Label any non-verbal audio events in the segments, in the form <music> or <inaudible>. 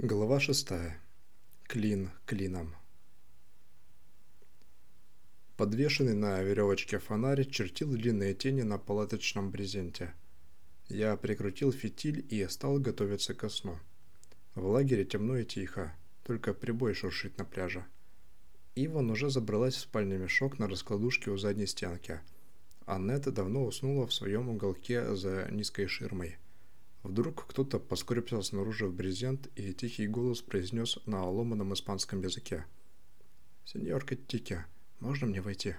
Глава шестая. Клин клином. Подвешенный на веревочке фонарь чертил длинные тени на палаточном брезенте. Я прикрутил фитиль и стал готовиться ко сну. В лагере темно и тихо, только прибой шуршит на пляже. Иван уже забралась в спальный мешок на раскладушке у задней стенки. Аннет давно уснула в своем уголке за низкой ширмой – Вдруг кто-то поскребся снаружи в брезент, и тихий голос произнес на ломаном испанском языке. «Сеньор Каттики, можно мне войти?»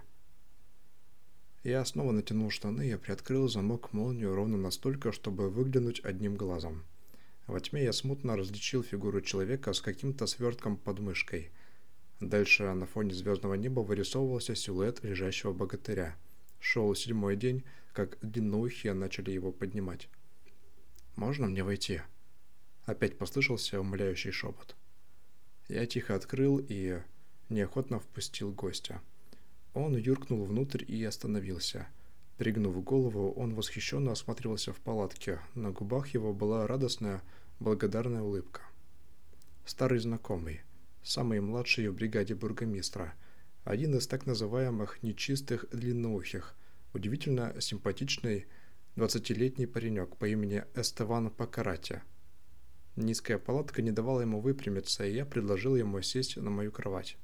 Я снова натянул штаны и приоткрыл замок молнию ровно настолько, чтобы выглянуть одним глазом. Во тьме я смутно различил фигуру человека с каким-то свертком под мышкой. Дальше на фоне звездного неба вырисовывался силуэт лежащего богатыря. Шел седьмой день, как длинноухие начали его поднимать. «Можно мне войти?» Опять послышался умоляющий шепот. Я тихо открыл и неохотно впустил гостя. Он юркнул внутрь и остановился. Пригнув голову, он восхищенно осматривался в палатке. На губах его была радостная, благодарная улыбка. Старый знакомый, самый младший в бригаде бургомистра, один из так называемых нечистых длинноухих, удивительно симпатичный, Двадцатилетний паренек по имени Эстеван Пакарати. Низкая палатка не давала ему выпрямиться, и я предложил ему сесть на мою кровать.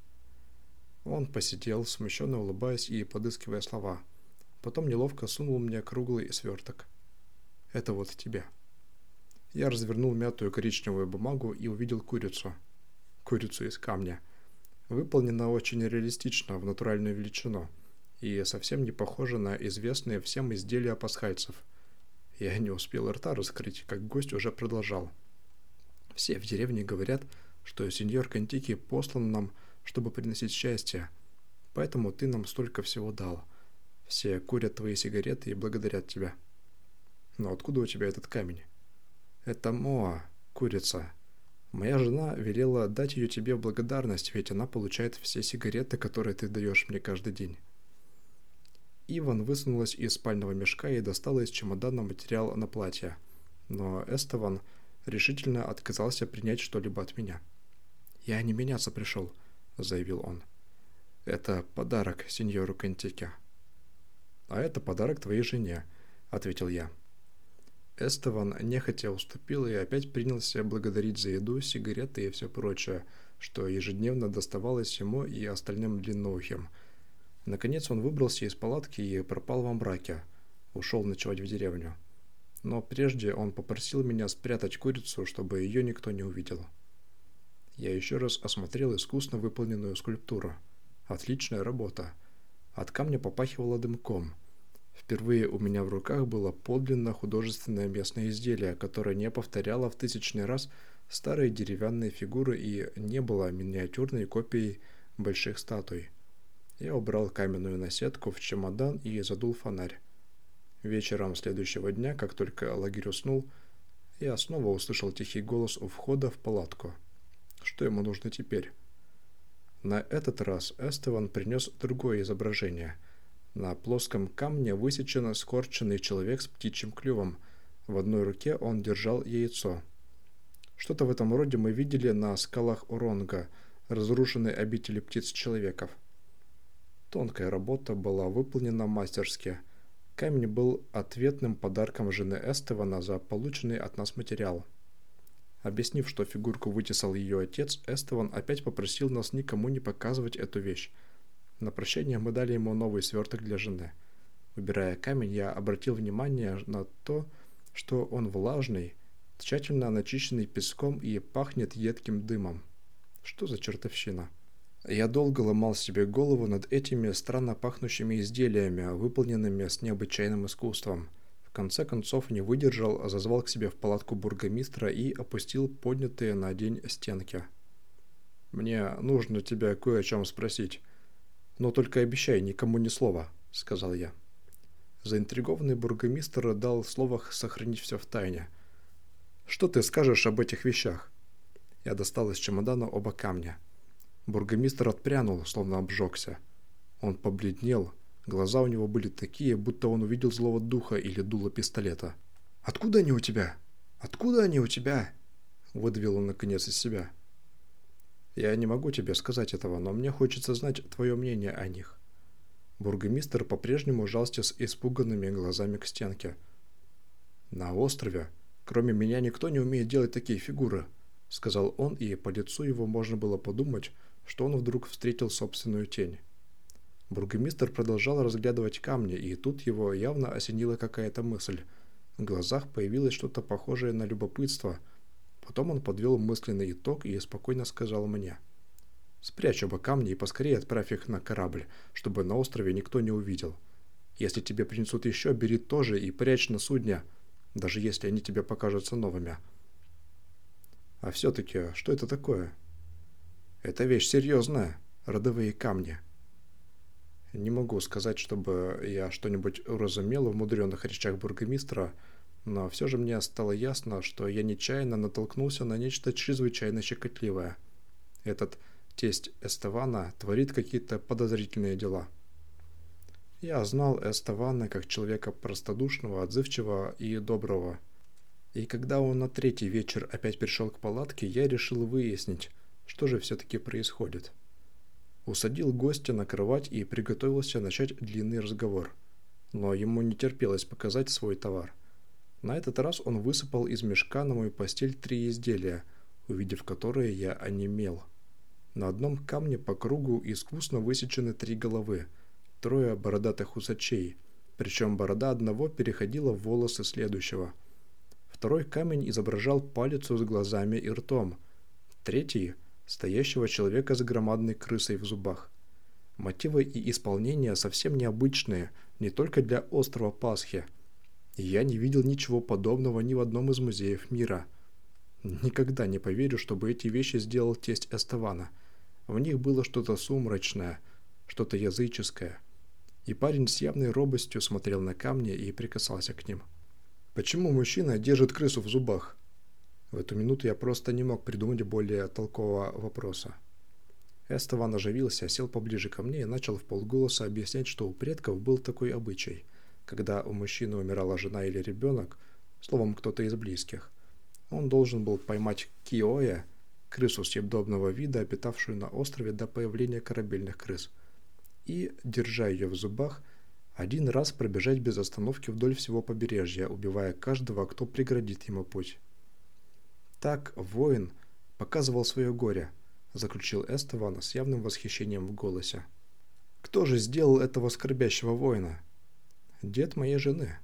Он посидел, смущенно улыбаясь и подыскивая слова. Потом неловко сунул мне круглый сверток. «Это вот тебе». Я развернул мятую коричневую бумагу и увидел курицу. Курицу из камня. Выполнена очень реалистично, в натуральную величину – и совсем не похожа на известные всем изделия пасхальцев. Я не успел рта раскрыть, как гость уже продолжал. Все в деревне говорят, что сеньор Кантики послан нам, чтобы приносить счастье, поэтому ты нам столько всего дал. Все курят твои сигареты и благодарят тебя. Но откуда у тебя этот камень? Это Моа, курица. Моя жена велела дать ее тебе в благодарность, ведь она получает все сигареты, которые ты даешь мне каждый день. Иван высунулась из спального мешка и достала из чемодана материал на платье. Но Эстован решительно отказался принять что-либо от меня. «Я не меняться пришел», — заявил он. «Это подарок сеньору Кентике». «А это подарок твоей жене», — ответил я. Эстован нехотя уступил и опять принялся благодарить за еду, сигареты и все прочее, что ежедневно доставалось ему и остальным длинноухим — Наконец он выбрался из палатки и пропал во мраке. Ушел ночевать в деревню. Но прежде он попросил меня спрятать курицу, чтобы ее никто не увидел. Я еще раз осмотрел искусно выполненную скульптуру. Отличная работа. От камня попахивало дымком. Впервые у меня в руках было подлинно художественное местное изделие, которое не повторяло в тысячный раз старые деревянные фигуры и не было миниатюрной копией больших статуй. Я убрал каменную наседку в чемодан и задул фонарь. Вечером следующего дня, как только лагерь уснул, я снова услышал тихий голос у входа в палатку. Что ему нужно теперь? На этот раз Эстеван принес другое изображение. На плоском камне высечен скорченный человек с птичьим клювом. В одной руке он держал яйцо. Что-то в этом роде мы видели на скалах Уронга, разрушенной обители птиц-человеков. Тонкая работа была выполнена мастерски. Камень был ответным подарком жены Эстевана за полученный от нас материал. Объяснив, что фигурку вытесал ее отец, Эстеван опять попросил нас никому не показывать эту вещь. На прощание мы дали ему новый сверток для жены. Убирая камень, я обратил внимание на то, что он влажный, тщательно начищенный песком и пахнет едким дымом. Что за чертовщина? Я долго ломал себе голову над этими странно пахнущими изделиями, выполненными с необычайным искусством. В конце концов не выдержал, а зазвал к себе в палатку бургомистра и опустил поднятые на день стенки. «Мне нужно тебя кое о чем спросить. Но только обещай никому ни слова», — сказал я. Заинтригованный бургомистр дал слово сохранить все в тайне. «Что ты скажешь об этих вещах?» Я достал из чемодана оба камня — Бургомистр отпрянул, словно обжегся. Он побледнел, глаза у него были такие, будто он увидел злого духа или дуло пистолета. «Откуда они у тебя? Откуда они у тебя?» выдавил он наконец из себя. «Я не могу тебе сказать этого, но мне хочется знать твое мнение о них». Бургомистр по-прежнему жался с испуганными глазами к стенке. «На острове, кроме меня, никто не умеет делать такие фигуры», — сказал он, и по лицу его можно было подумать, что он вдруг встретил собственную тень. Бургомистр продолжал разглядывать камни, и тут его явно осенила какая-то мысль. В глазах появилось что-то похожее на любопытство. Потом он подвел мысленный итог и спокойно сказал мне. «Спрячь оба камни и поскорее отправь их на корабль, чтобы на острове никто не увидел. Если тебе принесут еще, бери тоже и прячь на судне, даже если они тебе покажутся новыми». «А все-таки, что это такое?» «Это вещь серьезная, родовые камни», не могу сказать, чтобы я что-нибудь уразумел в мудреных речах бургомистра, но все же мне стало ясно, что я нечаянно натолкнулся на нечто чрезвычайно щекотливое. Этот тесть Эстевана творит какие-то подозрительные дела. Я знал Эстевана как человека простодушного, отзывчивого и доброго. И когда он на третий вечер опять пришел к палатке, я решил выяснить, что же все-таки происходит усадил гостя на кровать и приготовился начать длинный разговор. Но ему не терпелось показать свой товар. На этот раз он высыпал из мешка на мою постель три изделия, увидев которые я онемел. На одном камне по кругу искусно высечены три головы, трое бородатых усачей, причем борода одного переходила в волосы следующего. Второй камень изображал палицу с глазами и ртом. Третий – стоящего человека с громадной крысой в зубах. Мотивы и исполнения совсем необычные, не только для острова Пасхи. Я не видел ничего подобного ни в одном из музеев мира. Никогда не поверю, чтобы эти вещи сделал тесть Эстевана. В них было что-то сумрачное, что-то языческое. И парень с явной робостью смотрел на камни и прикасался к ним. Почему мужчина держит крысу в зубах? В эту минуту я просто не мог придумать более толкового вопроса. Эстован оживился, сел поближе ко мне и начал в полголоса объяснять, что у предков был такой обычай. Когда у мужчины умирала жена или ребенок, словом, кто-то из близких, он должен был поймать киоя, крысу съедобного вида, обитавшую на острове до появления корабельных крыс, и, держа ее в зубах, один раз пробежать без остановки вдоль всего побережья, убивая каждого, кто преградит ему путь. Так воин показывал свое горе, заключил Эстеван с явным восхищением в голосе. Кто же сделал этого скорбящего воина? Дед моей жены.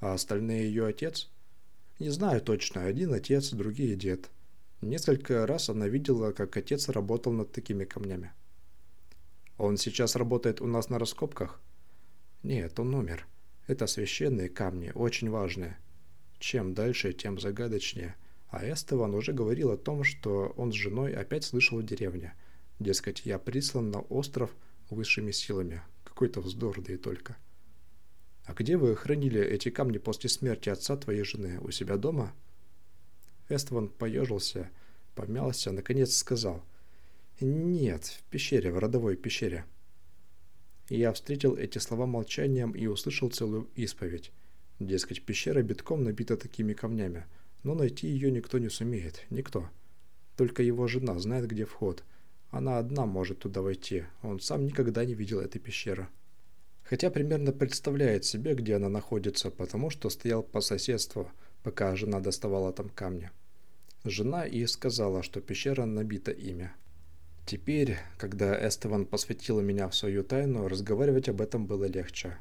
А остальные ее отец? Не знаю точно, один отец, другие дед. Несколько раз она видела, как отец работал над такими камнями. Он сейчас работает у нас на раскопках? Нет, он умер. Это священные камни, очень важные. Чем дальше, тем загадочнее – а Эстеван уже говорил о том, что он с женой опять слышал в деревне. Дескать, я прислан на остров высшими силами. Какой-то вздор, да и только. «А где вы хранили эти камни после смерти отца твоей жены? У себя дома?» Эстеван поежился, помялся, наконец сказал. «Нет, в пещере, в родовой пещере». Я встретил эти слова молчанием и услышал целую исповедь. Дескать, пещера битком набита такими камнями – но найти ее никто не сумеет, никто. Только его жена знает, где вход. Она одна может туда войти, он сам никогда не видел этой пещеры. Хотя примерно представляет себе, где она находится, потому что стоял по соседству, пока жена доставала там камни. Жена и сказала, что пещера набита ими. Теперь, когда Эстеван посвятила меня в свою тайну, разговаривать об этом было легче.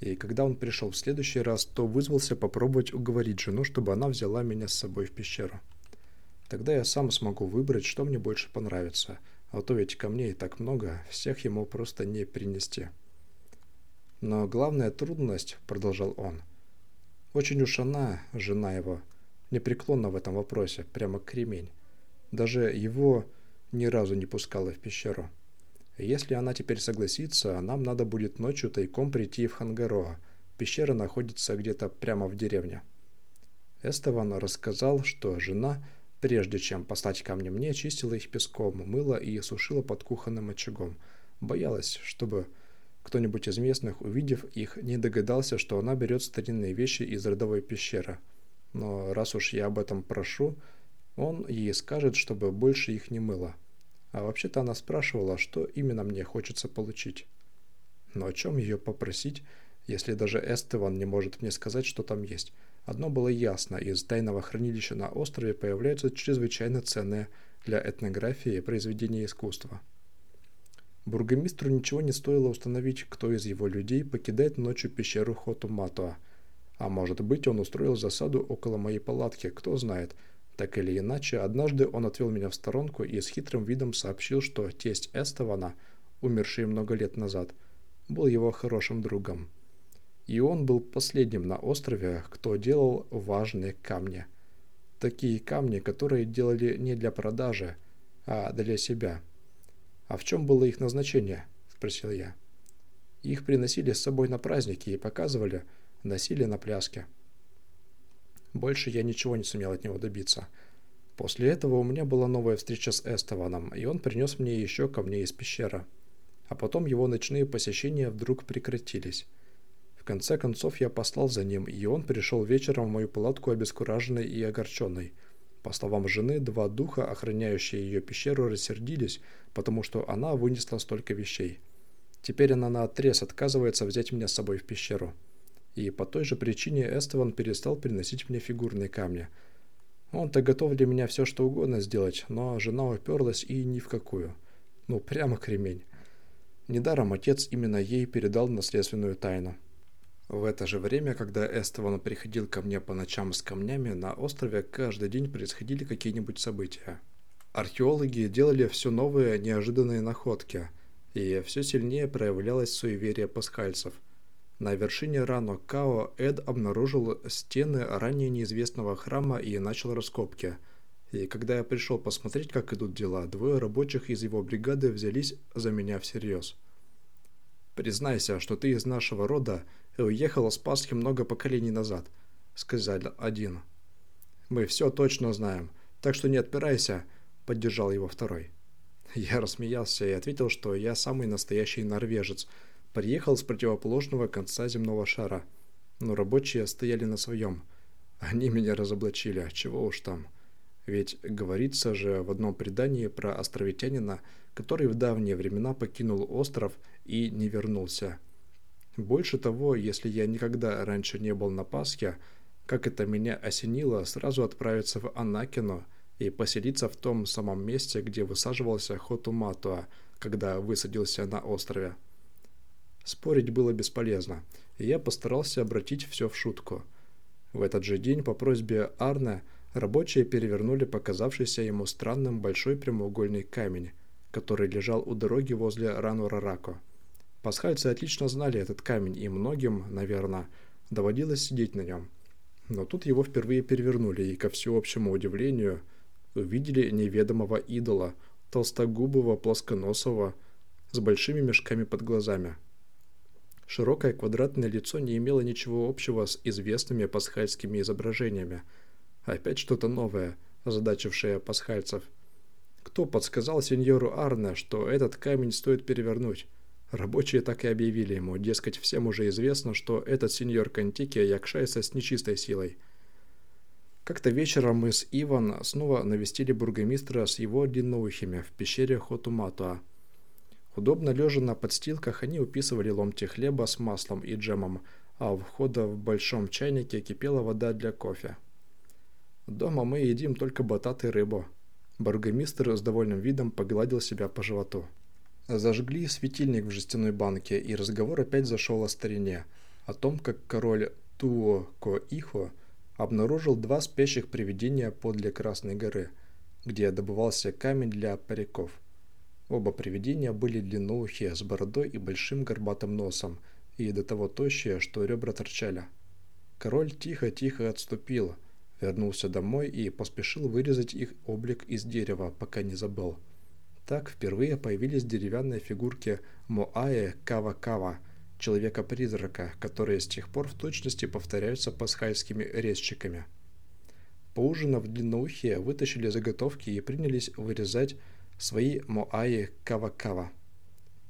И когда он пришел в следующий раз, то вызвался попробовать уговорить жену, чтобы она взяла меня с собой в пещеру. Тогда я сам смогу выбрать, что мне больше понравится. А то ведь камней так много, всех ему просто не принести. Но главная трудность, продолжал он, очень уж она, жена его, непреклонна в этом вопросе, прямо кремень. Даже его ни разу не пускала в пещеру. Если она теперь согласится, нам надо будет ночью тайком прийти в Хангароа. Пещера находится где-то прямо в деревне. Эстеван рассказал, что жена, прежде чем послать камни мне, чистила их песком, мыла и сушила под кухонным очагом. Боялась, чтобы кто-нибудь из местных, увидев их, не догадался, что она берет старинные вещи из родовой пещеры. Но раз уж я об этом прошу, Он ей скажет, чтобы больше их не мыло. А вообще-то она спрашивала, что именно мне хочется получить. Но о чем ее попросить, если даже Эстеван не может мне сказать, что там есть? Одно было ясно, из тайного хранилища на острове появляются чрезвычайно ценные для этнографии произведения искусства. Бургомистру ничего не стоило установить, кто из его людей покидает ночью пещеру Хоту-Матуа. А может быть, он устроил засаду около моей палатки, кто знает – так или иначе, однажды он отвел меня в сторонку и с хитрым видом сообщил, что тесть Эстована, умерший много лет назад, был его хорошим другом. И он был последним на острове, кто делал важные камни. Такие камни, которые делали не для продажи, а для себя. «А в чем было их назначение?» – спросил я. Их приносили с собой на праздники и показывали, носили на пляске. Больше я ничего не сумел от него добиться. После этого у меня была новая встреча с Эстованом, и он принес мне еще камней из пещеры. А потом его ночные посещения вдруг прекратились. В конце концов я послал за ним, и он пришел вечером в мою палатку обескураженный и огорченный. По словам жены, два духа, охраняющие ее пещеру, рассердились, потому что она вынесла столько вещей. Теперь она наотрез отказывается взять меня с собой в пещеру и по той же причине Эстеван перестал приносить мне фигурные камни. Он-то готов для меня все что угодно сделать, но жена уперлась и ни в какую. Ну, прямо кремень. Недаром отец именно ей передал наследственную тайну. В это же время, когда Эстеван приходил ко мне по ночам с камнями, на острове каждый день происходили какие-нибудь события. Археологи делали все новые неожиданные находки, и все сильнее проявлялось суеверие пасхальцев – на вершине Рано Као Эд обнаружил стены ранее неизвестного храма и начал раскопки. И когда я пришел посмотреть, как идут дела, двое рабочих из его бригады взялись за меня всерьез. «Признайся, что ты из нашего рода и уехал с Пасхи много поколений назад», — сказал один. «Мы все точно знаем, так что не отпирайся», — поддержал его второй. Я рассмеялся и ответил, что я самый настоящий норвежец — Приехал с противоположного конца земного шара. Но рабочие стояли на своем. Они меня разоблачили, а чего уж там. Ведь говорится же в одном предании про островитянина, который в давние времена покинул остров и не вернулся. Больше того, если я никогда раньше не был на Пасхе, как это меня осенило сразу отправиться в Анакино и поселиться в том самом месте, где высаживался Хотуматуа, когда высадился на острове. Спорить было бесполезно, и я постарался обратить все в шутку. В этот же день по просьбе Арне рабочие перевернули показавшийся ему странным большой прямоугольный камень, который лежал у дороги возле Рану-Рарако. Пасхальцы отлично знали этот камень, и многим, наверное, доводилось сидеть на нем. Но тут его впервые перевернули, и, ко всеобщему удивлению, увидели неведомого идола, толстогубого, плосконосого, с большими мешками под глазами. Широкое квадратное лицо не имело ничего общего с известными пасхальскими изображениями. Опять что-то новое, озадачившее пасхальцев. Кто подсказал сеньору Арне, что этот камень стоит перевернуть? Рабочие так и объявили ему, дескать, всем уже известно, что этот сеньор Кантики якшается с нечистой силой. Как-то вечером мы с Иван снова навестили бургомистра с его длинноухими в пещере Хотуматуа. Удобно лежа на подстилках, они уписывали ломти хлеба с маслом и джемом, а у входа в большом чайнике кипела вода для кофе. Дома мы едим только батат и рыбу. Бургомистр с довольным видом погладил себя по животу. Зажгли светильник в жестяной банке, и разговор опять зашел о старине, о том, как король Туо-Ко-Ихо обнаружил два спящих привидения подле Красной горы, где добывался камень для париков – Оба привидения были длинноухие, с бородой и большим горбатым носом, и до того тощие, что ребра торчали. Король тихо-тихо отступил, вернулся домой и поспешил вырезать их облик из дерева, пока не забыл. Так впервые появились деревянные фигурки Моаe Кава-Кава, человека-призрака, которые с тех пор в точности повторяются пасхальскими резчиками. Поужинав длинноухие, вытащили заготовки и принялись вырезать свои Моаи Кавакава.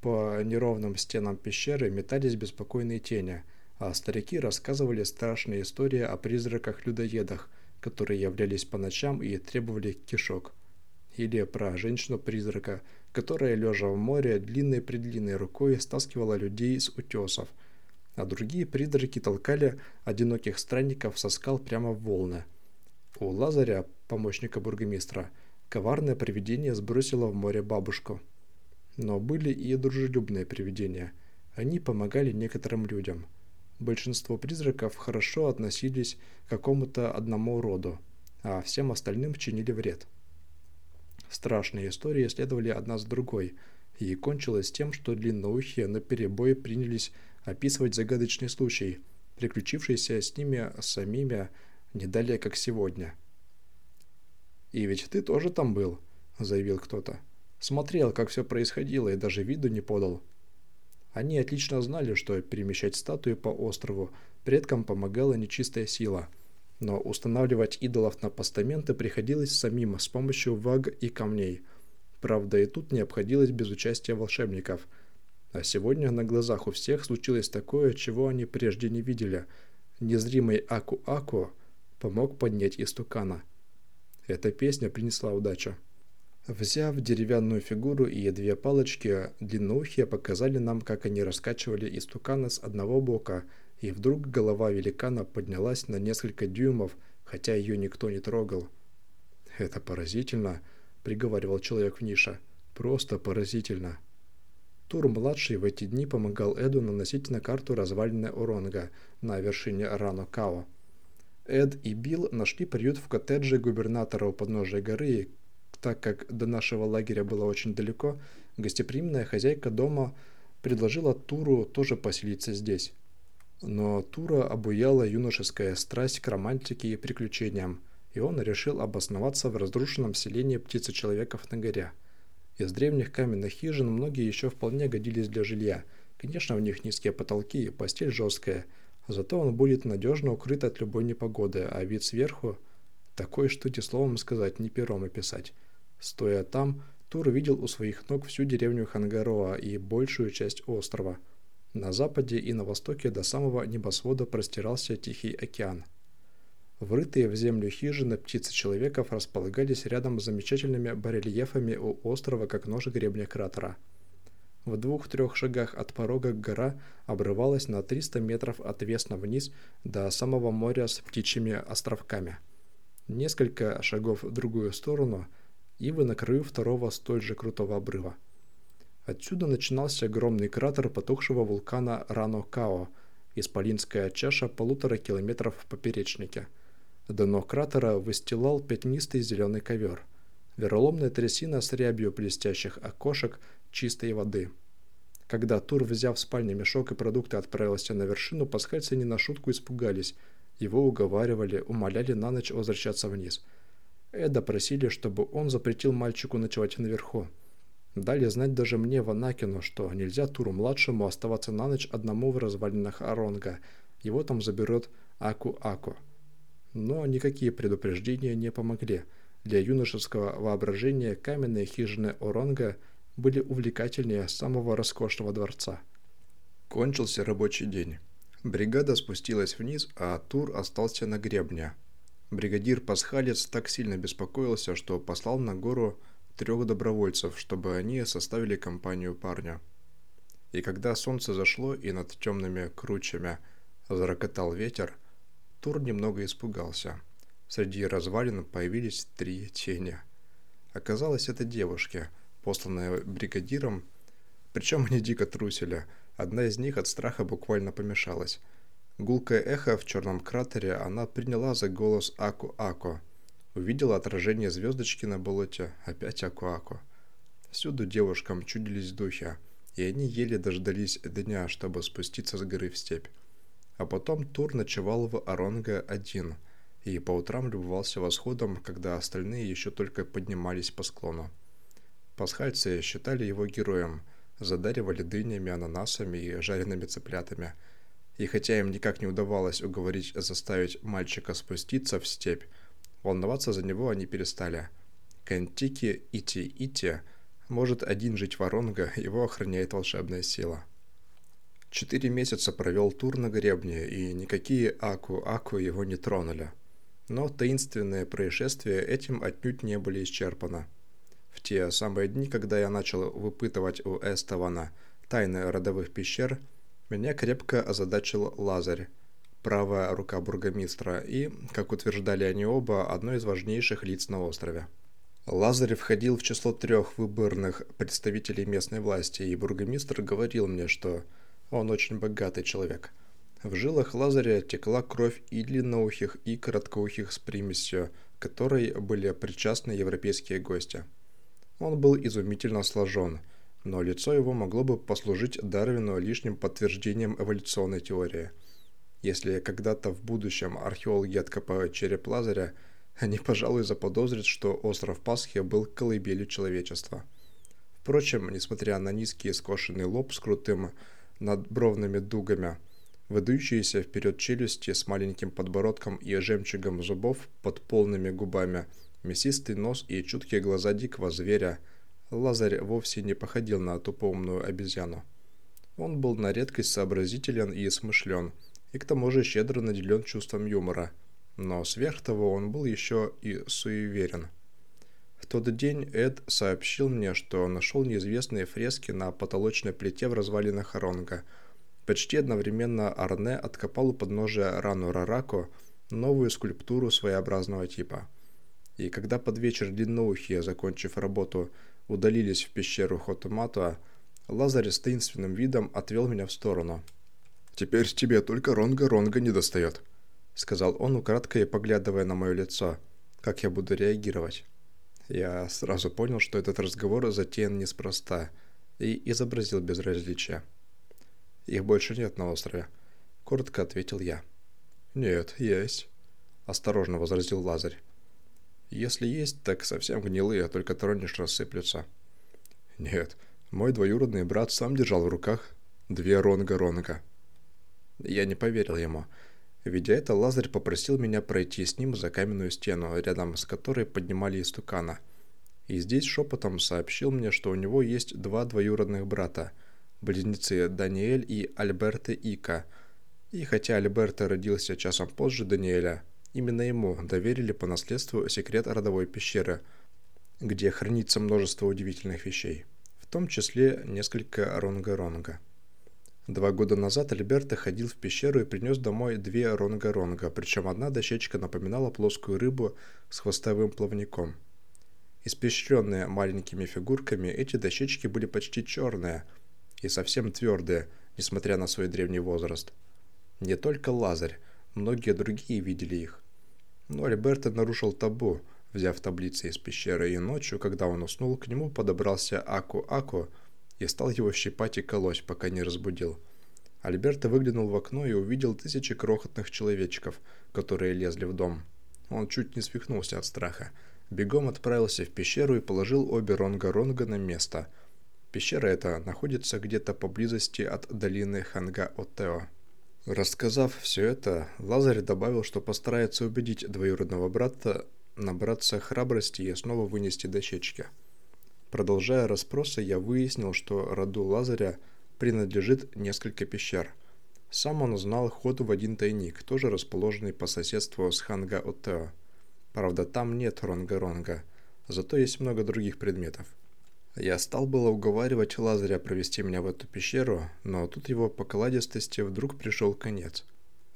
По неровным стенам пещеры метались беспокойные тени, а старики рассказывали страшные истории о призраках-людоедах, которые являлись по ночам и требовали кишок. Или про женщину-призрака, которая, лежа в море, длинной-предлинной рукой стаскивала людей с утесов, а другие призраки толкали одиноких странников со скал прямо в волны. У Лазаря, помощника бургомистра, коварное привидение сбросило в море бабушку. Но были и дружелюбные привидения. Они помогали некоторым людям. Большинство призраков хорошо относились к какому-то одному роду, а всем остальным чинили вред. Страшные истории следовали одна с другой, и кончилось тем, что длинноухие на перебой принялись описывать загадочный случай, приключившийся с ними самими не далее, как сегодня. «И ведь ты тоже там был», — заявил кто-то. «Смотрел, как все происходило, и даже виду не подал». Они отлично знали, что перемещать статуи по острову предкам помогала нечистая сила — но устанавливать идолов на постаменты приходилось самим с помощью ваг и камней. Правда, и тут не обходилось без участия волшебников. А сегодня на глазах у всех случилось такое, чего они прежде не видели. Незримый Аку-Аку помог поднять истукана. Эта песня принесла удачу. Взяв деревянную фигуру и две палочки, длинноухие показали нам, как они раскачивали истукана с одного бока – и вдруг голова великана поднялась на несколько дюймов, хотя ее никто не трогал. «Это поразительно», — приговаривал человек в нише. «Просто поразительно». Тур-младший в эти дни помогал Эду наносить на карту развалины Оронга на вершине Рано-Као. Эд и Билл нашли приют в коттедже губернатора у подножия горы, и так как до нашего лагеря было очень далеко, гостеприимная хозяйка дома предложила Туру тоже поселиться здесь. Но Тура обуяла юношеская страсть к романтике и приключениям, и он решил обосноваться в разрушенном селении птицы-человеков на горе. Из древних каменных хижин многие еще вполне годились для жилья. Конечно, у них низкие потолки и постель жесткая, зато он будет надежно укрыт от любой непогоды, а вид сверху такой, что и словом сказать, не пером описать. Стоя там, Тур видел у своих ног всю деревню Хангароа и большую часть острова – на западе и на востоке до самого небосвода простирался Тихий океан. Врытые в землю хижины птицы-человеков располагались рядом с замечательными барельефами у острова, как нож гребня кратера. В двух-трех шагах от порога гора обрывалась на 300 метров отвесно вниз до самого моря с птичьими островками. Несколько шагов в другую сторону, и вы на краю второго столь же крутого обрыва. Отсюда начинался огромный кратер потухшего вулкана Рано-Као, исполинская чаша полутора километров в поперечнике. Дно кратера выстилал пятнистый зеленый ковер. Вероломная трясина с рябью блестящих окошек чистой воды. Когда Тур, взяв спальный мешок и продукты, отправился на вершину, пасхальцы не на шутку испугались. Его уговаривали, умоляли на ночь возвращаться вниз. Эда просили, чтобы он запретил мальчику ночевать наверху. Дали знать даже мне, Ванакину, что нельзя Туру-младшему оставаться на ночь одному в развалинах Аронга. Его там заберет Аку-Аку. Но никакие предупреждения не помогли. Для юношеского воображения каменные хижины Оронга были увлекательнее самого роскошного дворца. Кончился рабочий день. Бригада спустилась вниз, а Тур остался на гребне. Бригадир-пасхалец так сильно беспокоился, что послал на гору трех добровольцев, чтобы они составили компанию парня. И когда солнце зашло и над темными кручами зарокотал ветер, Тур немного испугался. Среди развалин появились три тени. Оказалось, это девушки, посланные бригадиром, причем они дико трусили. Одна из них от страха буквально помешалась. Гулкое эхо в черном кратере она приняла за голос Аку-Аку – Увидела отражение звездочки на болоте, опять Аку-Аку. Всюду девушкам чудились духи, и они еле дождались дня, чтобы спуститься с горы в степь. А потом Тур ночевал в Аронга один, и по утрам любовался восходом, когда остальные еще только поднимались по склону. Пасхальцы считали его героем, задаривали дынями, ананасами и жареными цыплятами. И хотя им никак не удавалось уговорить заставить мальчика спуститься в степь, Волноваться за него они перестали. Кентики Ити-Ити может один жить в Воронго, его охраняет волшебная сила. Четыре месяца провел тур на гребне, и никакие Аку-Аку его не тронули. Но таинственные происшествия этим отнюдь не были исчерпаны. В те самые дни, когда я начал выпытывать у Эстована тайны родовых пещер, меня крепко озадачил Лазарь, правая рука бургомистра и, как утверждали они оба, одно из важнейших лиц на острове. Лазарь входил в число трех выборных представителей местной власти, и бургомистр говорил мне, что он очень богатый человек. В жилах Лазаря текла кровь и длинноухих, и короткоухих с примесью, которой были причастны европейские гости. Он был изумительно сложен, но лицо его могло бы послужить Дарвину лишним подтверждением эволюционной теории. Если когда-то в будущем археологи откопают череп Лазаря – они, пожалуй, заподозрят, что остров Пасхи был колыбелью человечества. Впрочем, несмотря на низкий скошенный лоб с крутым надбровными дугами, выдающиеся вперед челюсти с маленьким подбородком и жемчугом зубов под полными губами, мясистый нос и чуткие глаза дикого зверя, Лазарь вовсе не походил на тупоумную обезьяну. Он был на редкость сообразителен и смышлен, и к тому же щедро наделен чувством юмора – но сверх того он был еще и суеверен. В тот день Эд сообщил мне, что нашел неизвестные фрески на потолочной плите в развалинах Ронга. Почти одновременно Арне откопал у подножия Рану Рарако новую скульптуру своеобразного типа. И когда под вечер длинноухие, закончив работу, удалились в пещеру Хотуматуа, Лазарь с таинственным видом отвел меня в сторону. «Теперь тебе только Ронга-Ронга не достает», — сказал он, украдкой поглядывая на мое лицо, как я буду реагировать. Я сразу понял, что этот разговор затеян неспроста, и изобразил безразличие. «Их больше нет на острове», — коротко ответил я. «Нет, есть», — осторожно возразил Лазарь. «Если есть, так совсем гнилые, только тронешь рассыплются». «Нет, мой двоюродный брат сам держал в руках две ронга-ронга». Я не поверил ему, — Видя это, Лазарь попросил меня пройти с ним за каменную стену, рядом с которой поднимали истукана. И здесь шепотом сообщил мне, что у него есть два двоюродных брата, близнецы Даниэль и Альберто Ика. И хотя Альберто родился часом позже Даниэля, именно ему доверили по наследству секрет родовой пещеры, где хранится множество удивительных вещей, в том числе несколько ронга-ронга. Два года назад Альберто ходил в пещеру и принес домой две ронга-ронга, причем одна дощечка напоминала плоскую рыбу с хвостовым плавником. Испещренные маленькими фигурками, эти дощечки были почти черные и совсем твердые, несмотря на свой древний возраст. Не только Лазарь, многие другие видели их. Но Альберто нарушил табу, взяв таблицы из пещеры, и ночью, когда он уснул, к нему подобрался Аку-Аку – и стал его щипать и колоть, пока не разбудил. Альберто выглянул в окно и увидел тысячи крохотных человечков, которые лезли в дом. Он чуть не свихнулся от страха. Бегом отправился в пещеру и положил обе ронга-ронга на место. Пещера эта находится где-то поблизости от долины Ханга-Отео. Рассказав все это, Лазарь добавил, что постарается убедить двоюродного брата набраться храбрости и снова вынести дощечки. Продолжая расспросы, я выяснил, что роду Лазаря принадлежит несколько пещер. Сам он знал ход в один тайник, тоже расположенный по соседству с Ханга-Отео. Правда, там нет Ронга-Ронга, зато есть много других предметов. Я стал было уговаривать Лазаря провести меня в эту пещеру, но тут его покладистости вдруг пришел конец.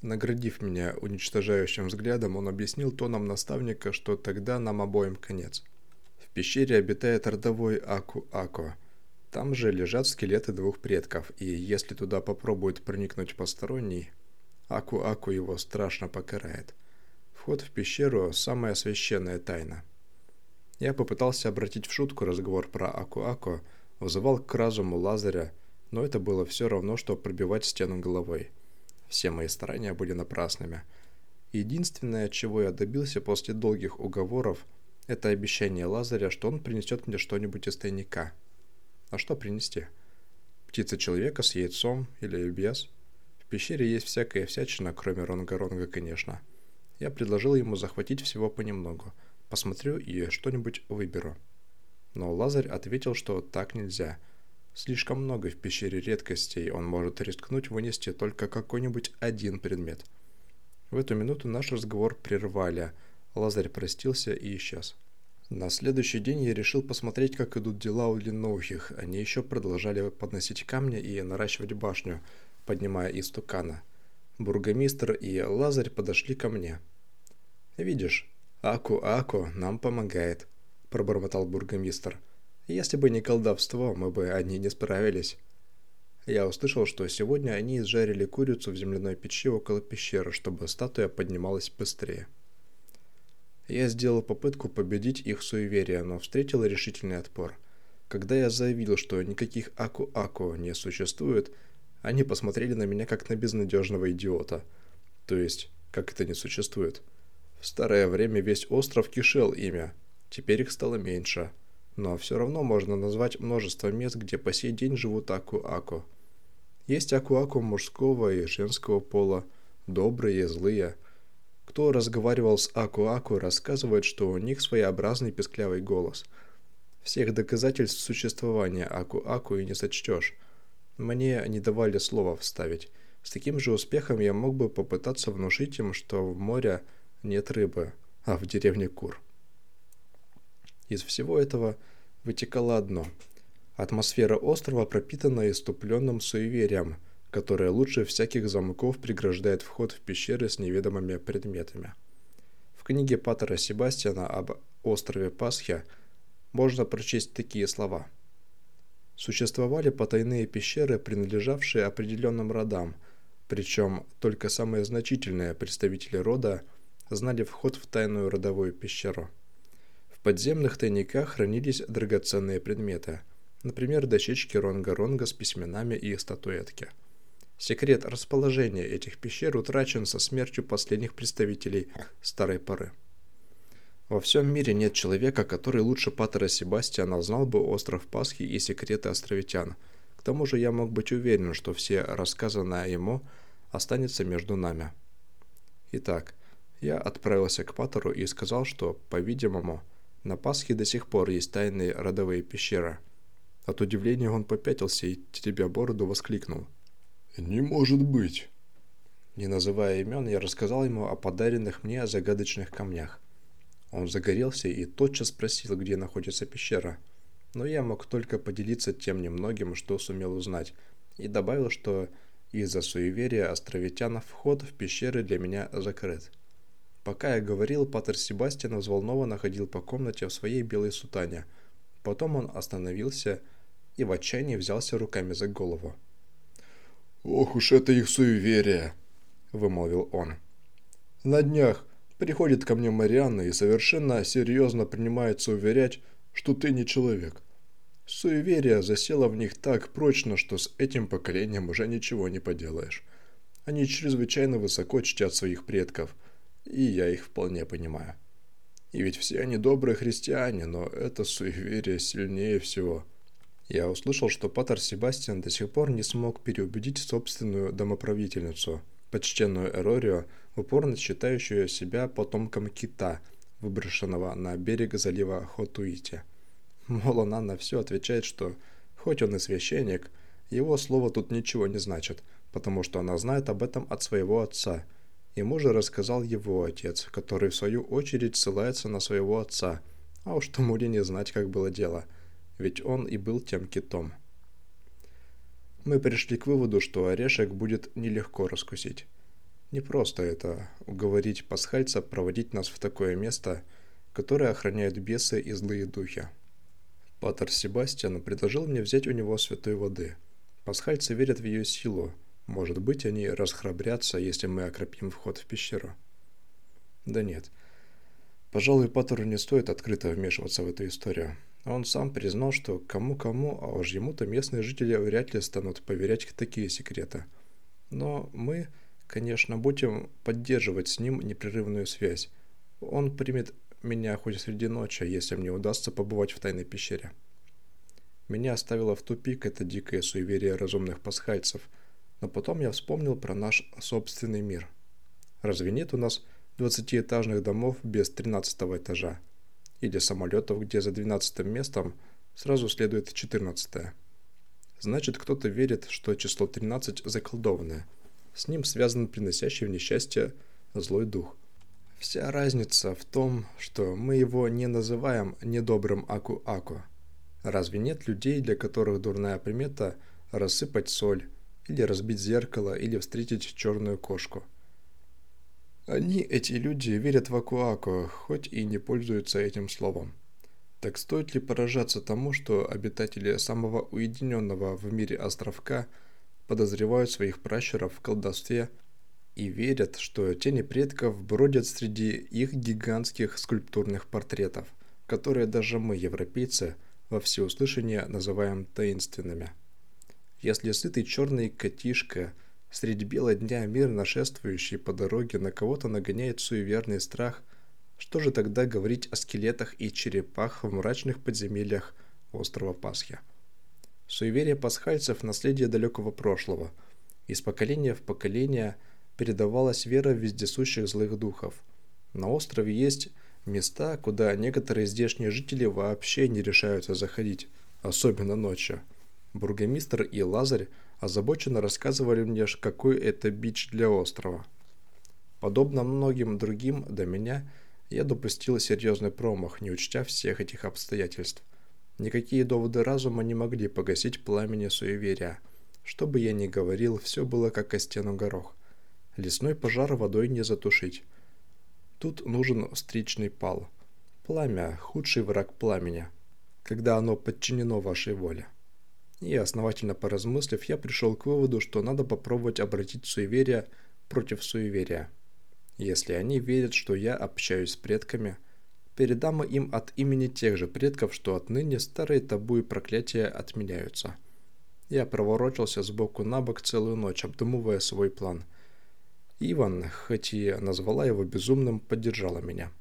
Наградив меня уничтожающим взглядом, он объяснил тоном наставника, что тогда нам обоим конец – в пещере обитает родовой Аку-Аку. Там же лежат скелеты двух предков, и если туда попробует проникнуть посторонний, Аку-Аку его страшно покарает. Вход в пещеру – самая священная тайна. Я попытался обратить в шутку разговор про Аку-Аку, вызывал к разуму Лазаря, но это было все равно, что пробивать стену головой. Все мои старания были напрасными. Единственное, чего я добился после долгих уговоров – это обещание Лазаря, что он принесет мне что-нибудь из тайника. А что принести? Птица человека с яйцом или без? В пещере есть всякая всячина, кроме ронга-ронга, конечно. Я предложил ему захватить всего понемногу. Посмотрю и что-нибудь выберу. Но Лазарь ответил, что так нельзя. Слишком много в пещере редкостей, он может рискнуть вынести только какой-нибудь один предмет. В эту минуту наш разговор прервали. Лазарь простился и исчез. На следующий день я решил посмотреть, как идут дела у длинноухих. Они еще продолжали подносить камни и наращивать башню, поднимая из тукана. Бургомистр и Лазарь подошли ко мне. «Видишь, Аку-Аку нам помогает», – пробормотал бургомистр. «Если бы не колдовство, мы бы одни не справились». Я услышал, что сегодня они изжарили курицу в земляной печи около пещеры, чтобы статуя поднималась быстрее. Я сделал попытку победить их суеверие, но встретил решительный отпор. Когда я заявил, что никаких Аку-Аку не существует, они посмотрели на меня как на безнадежного идиота. То есть, как это не существует. В старое время весь остров кишел имя, теперь их стало меньше. Но все равно можно назвать множество мест, где по сей день живут Аку-Аку. Есть Аку-Аку мужского и женского пола, добрые и злые – кто разговаривал с Аку-Аку, рассказывает, что у них своеобразный песклявый голос. Всех доказательств существования Аку-Аку и не сочтешь. Мне не давали слова вставить. С таким же успехом я мог бы попытаться внушить им, что в море нет рыбы, а в деревне кур. Из всего этого вытекало одно. Атмосфера острова пропитана иступленным суеверием – которая лучше всяких замков преграждает вход в пещеры с неведомыми предметами. В книге Паттера Себастьяна об острове Пасхи можно прочесть такие слова. Существовали потайные пещеры, принадлежавшие определенным родам, причем только самые значительные представители рода знали вход в тайную родовую пещеру. В подземных тайниках хранились драгоценные предметы, например, дощечки ронга-ронга с письменами и статуэтки – Секрет расположения этих пещер утрачен со смертью последних представителей старой поры. Во всем мире нет человека, который лучше Паттера Себастьяна знал бы остров Пасхи и секреты островитян. К тому же я мог быть уверен, что все рассказанное ему останется между нами. Итак, я отправился к Паттеру и сказал, что, по-видимому, на Пасхе до сих пор есть тайные родовые пещеры. От удивления он попятился и, теребя бороду, воскликнул – «Не может быть!» Не называя имен, я рассказал ему о подаренных мне загадочных камнях. Он загорелся и тотчас спросил, где находится пещера. Но я мог только поделиться тем немногим, что сумел узнать, и добавил, что из-за суеверия островитянов вход в пещеры для меня закрыт. Пока я говорил, Патер Себастьян взволнованно ходил по комнате в своей белой сутане. Потом он остановился и в отчаянии взялся руками за голову. «Ох уж это их суеверие!» – вымолвил он. «На днях приходит ко мне Марианна и совершенно серьезно принимается уверять, что ты не человек. Суеверие засело в них так прочно, что с этим поколением уже ничего не поделаешь. Они чрезвычайно высоко чтят своих предков, и я их вполне понимаю. И ведь все они добрые христиане, но это суеверие сильнее всего». Я услышал, что Паттер Себастьян до сих пор не смог переубедить собственную домоправительницу, почтенную Эрорию, упорно считающую себя потомком кита, выброшенного на берег залива Хотуити. Мол, она на все отвечает, что хоть он и священник, его слово тут ничего не значит, потому что она знает об этом от своего отца. Ему же рассказал его отец, который в свою очередь ссылается на своего отца, а уж тому ли не знать, как было дело – ведь он и был тем китом. Мы пришли к выводу, что орешек будет нелегко раскусить. Не просто это уговорить пасхальца проводить нас в такое место, которое охраняют бесы и злые духи. Патер Себастьян предложил мне взять у него святой воды. Пасхальцы верят в ее силу. Может быть, они расхрабрятся, если мы окропим вход в пещеру. Да нет. Пожалуй, Паттеру не стоит открыто вмешиваться в эту историю. Он сам признал, что кому-кому, а уж ему-то местные жители вряд ли станут поверять такие секреты. Но мы, конечно, будем поддерживать с ним непрерывную связь. Он примет меня хоть среди ночи, если мне удастся побывать в тайной пещере. Меня оставило в тупик это дикое суеверие разумных пасхальцев, но потом я вспомнил про наш собственный мир. Разве нет у нас двадцатиэтажных домов без тринадцатого этажа? или самолетов, где за 12 местом сразу следует 14. Значит, кто-то верит, что число 13 заколдованное. С ним связан приносящий в несчастье злой дух. Вся разница в том, что мы его не называем недобрым Аку-Аку. Разве нет людей, для которых дурная примета – рассыпать соль, или разбить зеркало, или встретить черную кошку? Они, эти люди, верят в Аку-Аку, хоть и не пользуются этим словом. Так стоит ли поражаться тому, что обитатели самого уединенного в мире островка подозревают своих пращуров в колдовстве – и верят, что тени предков бродят среди их гигантских скульптурных портретов, которые даже мы, европейцы, во всеуслышание называем таинственными. Если сытый черный котишка среди бела дня мирно шествующий по дороге на кого-то нагоняет суеверный страх, что же тогда говорить о скелетах и черепах в мрачных подземельях острова Пасхи? Суеверие пасхальцев – наследие далекого прошлого. Из поколения в поколение – передавалась вера в вездесущих злых духов. На острове есть места, куда некоторые здешние жители вообще не решаются заходить, особенно ночью. Бургомистр и Лазарь озабоченно рассказывали мне, какой это бич для острова. Подобно многим другим до меня, я допустил серьезный промах, не учтя всех этих обстоятельств. Никакие доводы разума не могли погасить пламени суеверия. Что бы я ни говорил, все было как о стену горох. Лесной пожар водой не затушить. Тут нужен встречный пал. Пламя – худший враг пламени, когда оно подчинено вашей воле. И основательно поразмыслив, я пришел к выводу, что надо попробовать обратить суеверие против суеверия. Если они верят, что я общаюсь с предками, передам им от имени тех же предков, что отныне старые табу и проклятия отменяются. Я проворочился сбоку на бок целую ночь, обдумывая свой план – Иван, хоть и назвала его безумным, поддержала меня.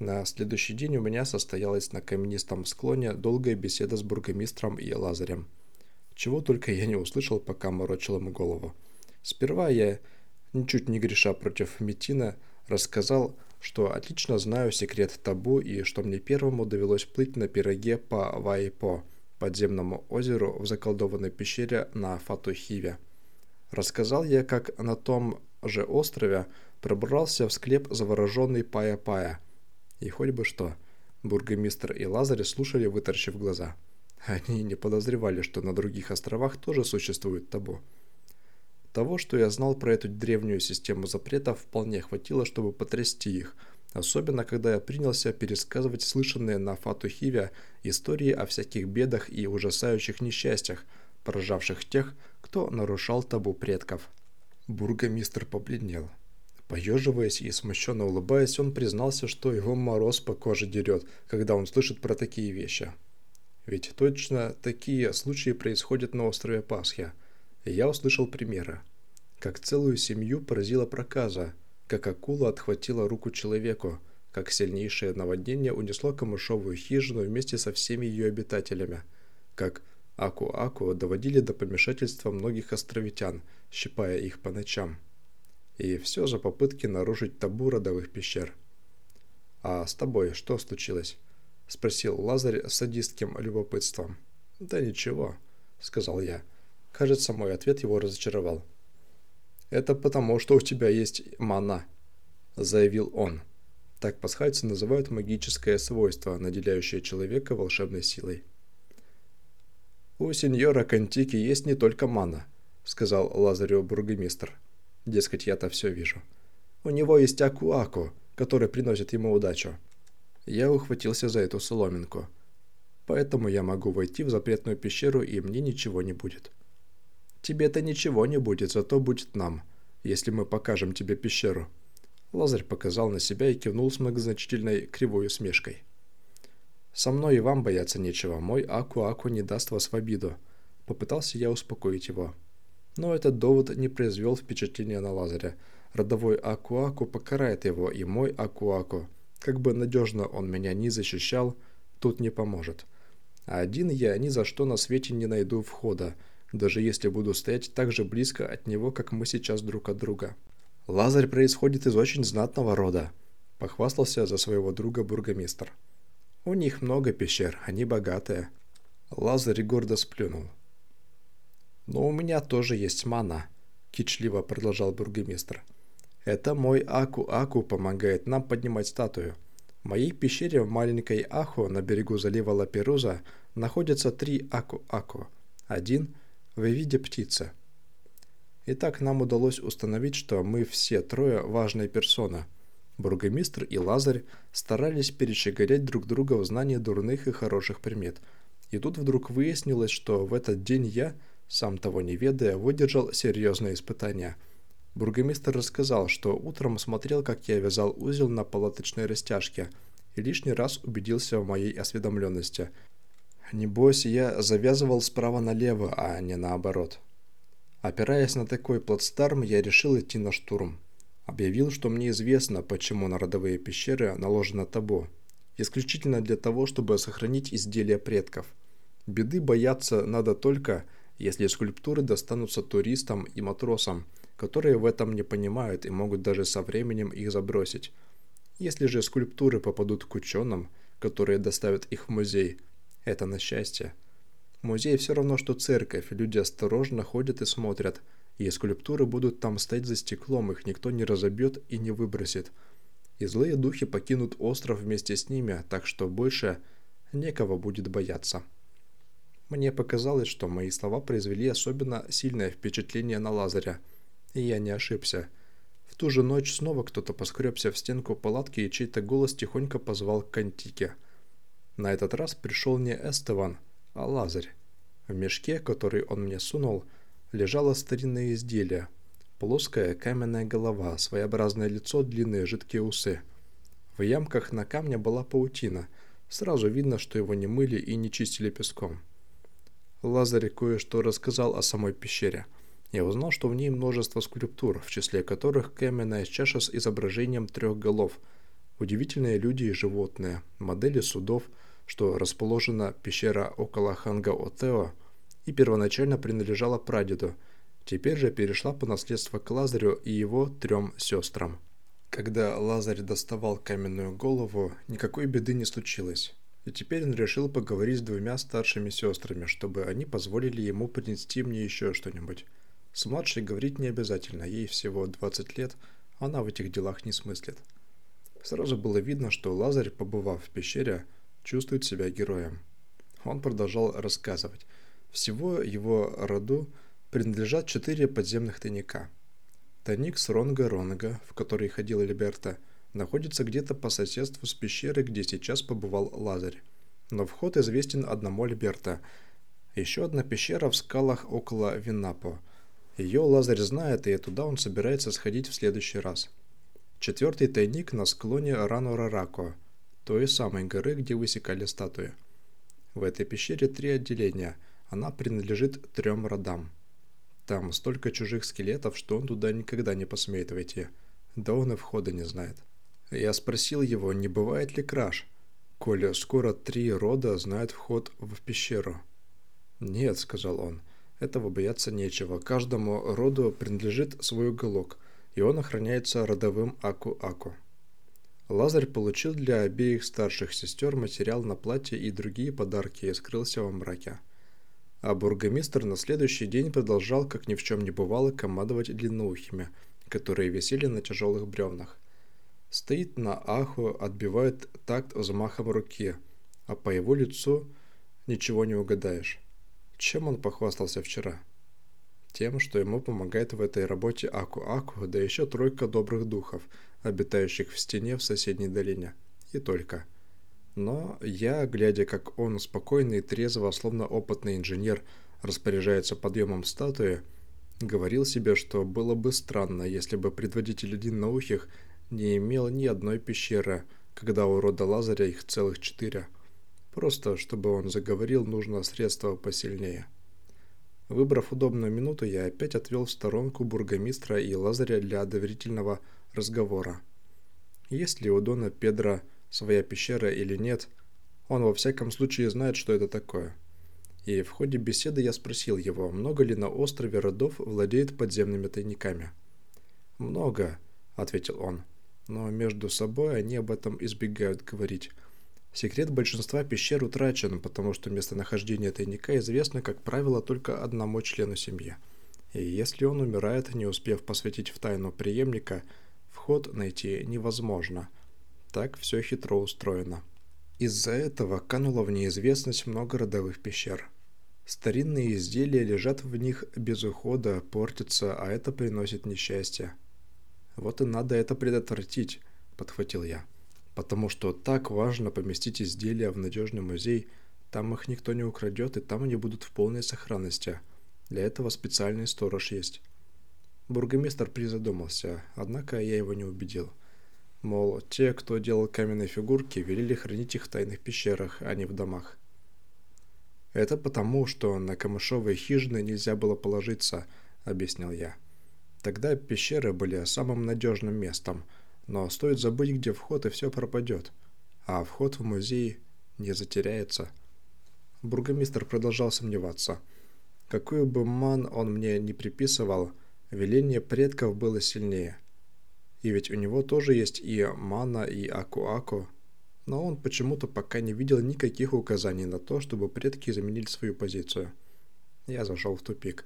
На следующий день у меня состоялась на каменистом склоне долгая беседа с бургомистром и Лазарем. Чего только я не услышал, пока морочил ему голову. Сперва я, ничуть не греша против Метина, рассказал, что отлично знаю секрет табу и что мне первому довелось плыть на пироге по Вайпо, подземному озеру в заколдованной пещере на Фатухиве. Рассказал я, как на том же острове пробрался в склеп завороженный Пая-Пая. И хоть бы что, бургомистр и Лазарь слушали, вытаращив глаза. Они не подозревали, что на других островах тоже существует табу. Того, что я знал про эту древнюю систему запретов, вполне хватило, чтобы потрясти их, особенно когда я принялся пересказывать слышанные на Фатухиве истории о всяких бедах и ужасающих несчастьях, поражавших тех, кто нарушал табу предков. Бургомистр побледнел. Поеживаясь и смущенно улыбаясь, он признался, что его мороз по коже дерет, когда он слышит про такие вещи. Ведь точно такие случаи происходят на острове Пасхи. Я услышал примеры. Как целую семью поразила проказа, как акула отхватила руку человеку, как сильнейшее наводнение унесло камышовую хижину вместе со всеми ее обитателями, как Аку-Аку доводили до помешательства многих островитян, щипая их по ночам. И все за попытки нарушить табу родовых пещер. «А с тобой что случилось?» – спросил Лазарь с садистским любопытством. «Да ничего», – сказал я. Кажется, мой ответ его разочаровал. «Это потому, что у тебя есть мана», – заявил он. Так пасхальцы называют магическое свойство, наделяющее человека волшебной силой. «У сеньора Кантики есть не только мана», — сказал Лазарю бургомистр. «Дескать, я-то все вижу. У него есть Аку-Аку, который приносит ему удачу». Я ухватился за эту соломинку. Поэтому я могу войти в запретную пещеру, и мне ничего не будет. Тебе-то ничего не будет, зато будет нам, если мы покажем тебе пещеру. Лазарь показал на себя и кивнул с многозначительной кривой усмешкой. Со мной и вам бояться нечего, мой Аку-Аку не даст вас в обиду. Попытался я успокоить его. Но этот довод не произвел впечатления на Лазаря. Родовой Аку-Аку покарает его, и мой Аку-Аку, как бы надежно он меня не защищал, тут не поможет. А один я ни за что на свете не найду входа, даже если буду стоять так же близко от него, как мы сейчас друг от друга. Лазарь происходит из очень знатного рода, похвастался за своего друга бургомистр. У них много пещер, они богатые. Лазарь гордо сплюнул. Но у меня тоже есть мана, кичливо продолжал бургомистр. Это мой Аку-Аку помогает нам поднимать статую. В моей пещере в маленькой Ахо на берегу залива Лаперуза находятся три Аку-Аку. Один в виде птицы. Итак, нам удалось установить, что мы все трое важные персоны. Бургомистр и Лазарь старались перещеголять друг друга в знании дурных и хороших примет. И тут вдруг выяснилось, что в этот день я, сам того не ведая, выдержал серьезное испытание – Бургомистр рассказал, что утром смотрел, как я вязал узел на палаточной растяжке, и лишний раз убедился в моей осведомленности. Небось, я завязывал справа налево, а не наоборот. Опираясь на такой плацдарм, я решил идти на штурм. Объявил, что мне известно, почему на родовые пещеры наложено табу. Исключительно для того, чтобы сохранить изделия предков. Беды бояться надо только, если скульптуры достанутся туристам и матросам – которые в этом не понимают и могут даже со временем их забросить. Если же скульптуры попадут к ученым, которые доставят их в музей, это на счастье. Музей все равно, что церковь, люди осторожно ходят и смотрят, и скульптуры будут там стоять за стеклом, их никто не разобьет и не выбросит. И злые духи покинут остров вместе с ними, так что больше некого будет бояться. Мне показалось, что мои слова произвели особенно сильное впечатление на Лазаря – и я не ошибся. В ту же ночь снова кто-то поскребся в стенку палатки, и чей-то голос тихонько позвал к Антике. На этот раз пришел не Эстеван, а Лазарь. В мешке, который он мне сунул, лежало старинное изделие. Плоская каменная голова, своеобразное лицо, длинные жидкие усы. В ямках на камне была паутина. Сразу видно, что его не мыли и не чистили песком. Лазарь кое-что рассказал о самой пещере – я узнал, что в ней множество скульптур, в числе которых каменная чаша с изображением трех голов, удивительные люди и животные, модели судов, что расположена пещера около Ханга Отео и первоначально принадлежала прадеду, теперь же перешла по наследству к Лазарю и его трем сестрам. Когда Лазарь доставал каменную голову, никакой беды не случилось. И теперь он решил поговорить с двумя старшими сестрами, чтобы они позволили ему принести мне еще что-нибудь. С младшей говорить не обязательно, ей всего 20 лет, она в этих делах не смыслит. Сразу было видно, что Лазарь, побывав в пещере, чувствует себя героем. Он продолжал рассказывать. Всего его роду принадлежат четыре подземных тайника. Тайник с Ронга-Ронга, в который ходила Либерта, находится где-то по соседству с пещерой, где сейчас побывал Лазарь. Но вход известен одному Либерта. Еще одна пещера в скалах около Винапо – ее Лазарь знает, и туда он собирается сходить в следующий раз. Четвертый тайник на склоне Ранорарако, той самой горы, где высекали статуи. В этой пещере три отделения, она принадлежит трем родам. Там столько чужих скелетов, что он туда никогда не посмеет войти. Да он и входа не знает. Я спросил его, не бывает ли краж, коли скоро три рода знают вход в пещеру. «Нет», — сказал он, этого бояться нечего. Каждому роду принадлежит свой уголок, и он охраняется родовым Аку-Аку. Лазарь получил для обеих старших сестер материал на платье и другие подарки и скрылся во мраке. А бургомистр на следующий день продолжал, как ни в чем не бывало, командовать длинноухими, которые висели на тяжелых бревнах. Стоит на аху, отбивает такт взмахом руки, а по его лицу ничего не угадаешь. Чем он похвастался вчера? Тем, что ему помогает в этой работе Аку-Аку, да еще тройка добрых духов, обитающих в стене в соседней долине. И только. Но я, глядя, как он спокойно и трезво, словно опытный инженер, распоряжается подъемом статуи, говорил себе, что было бы странно, если бы предводитель длинноухих не имел ни одной пещеры, когда у рода Лазаря их целых четыре. Просто, чтобы он заговорил, нужно средство посильнее. Выбрав удобную минуту, я опять отвел в сторонку бургомистра и Лазаря для доверительного разговора. Есть ли у Дона Педро своя пещера или нет, он во всяком случае знает, что это такое. И в ходе беседы я спросил его, много ли на острове родов владеет подземными тайниками. «Много», — ответил он, — «но между собой они об этом избегают говорить». Секрет большинства пещер утрачен, потому что местонахождение тайника известно, как правило, только одному члену семьи. И если он умирает, не успев посвятить в тайну преемника, Вход найти невозможно. Так все хитро устроено. Из-за этого кануло в неизвестность много родовых пещер. Старинные изделия лежат в них без ухода, портятся, а это приносит несчастье. Вот и надо это предотвратить, подхватил я. Потому что так важно поместить изделия в надежный музей, там их никто не украдет, и там они будут в полной сохранности. Для этого специальный сторож есть. Бургомистр призадумался, однако я его не убедил. Мол, те, кто делал каменные фигурки, велели хранить их в тайных пещерах, а не в домах. «Это потому, что на камышовые хижины нельзя было положиться», — объяснил я. «Тогда пещеры были самым надежным местом, но стоит забыть, где вход, и все пропадет. А вход в музей не затеряется». Бургомистр продолжал сомневаться. Какую бы ман он мне не приписывал, веление предков было сильнее. И ведь у него тоже есть и мана, и аку-аку, но он почему-то пока не видел никаких указаний на то, чтобы предки заменили свою позицию. Я зашел в тупик.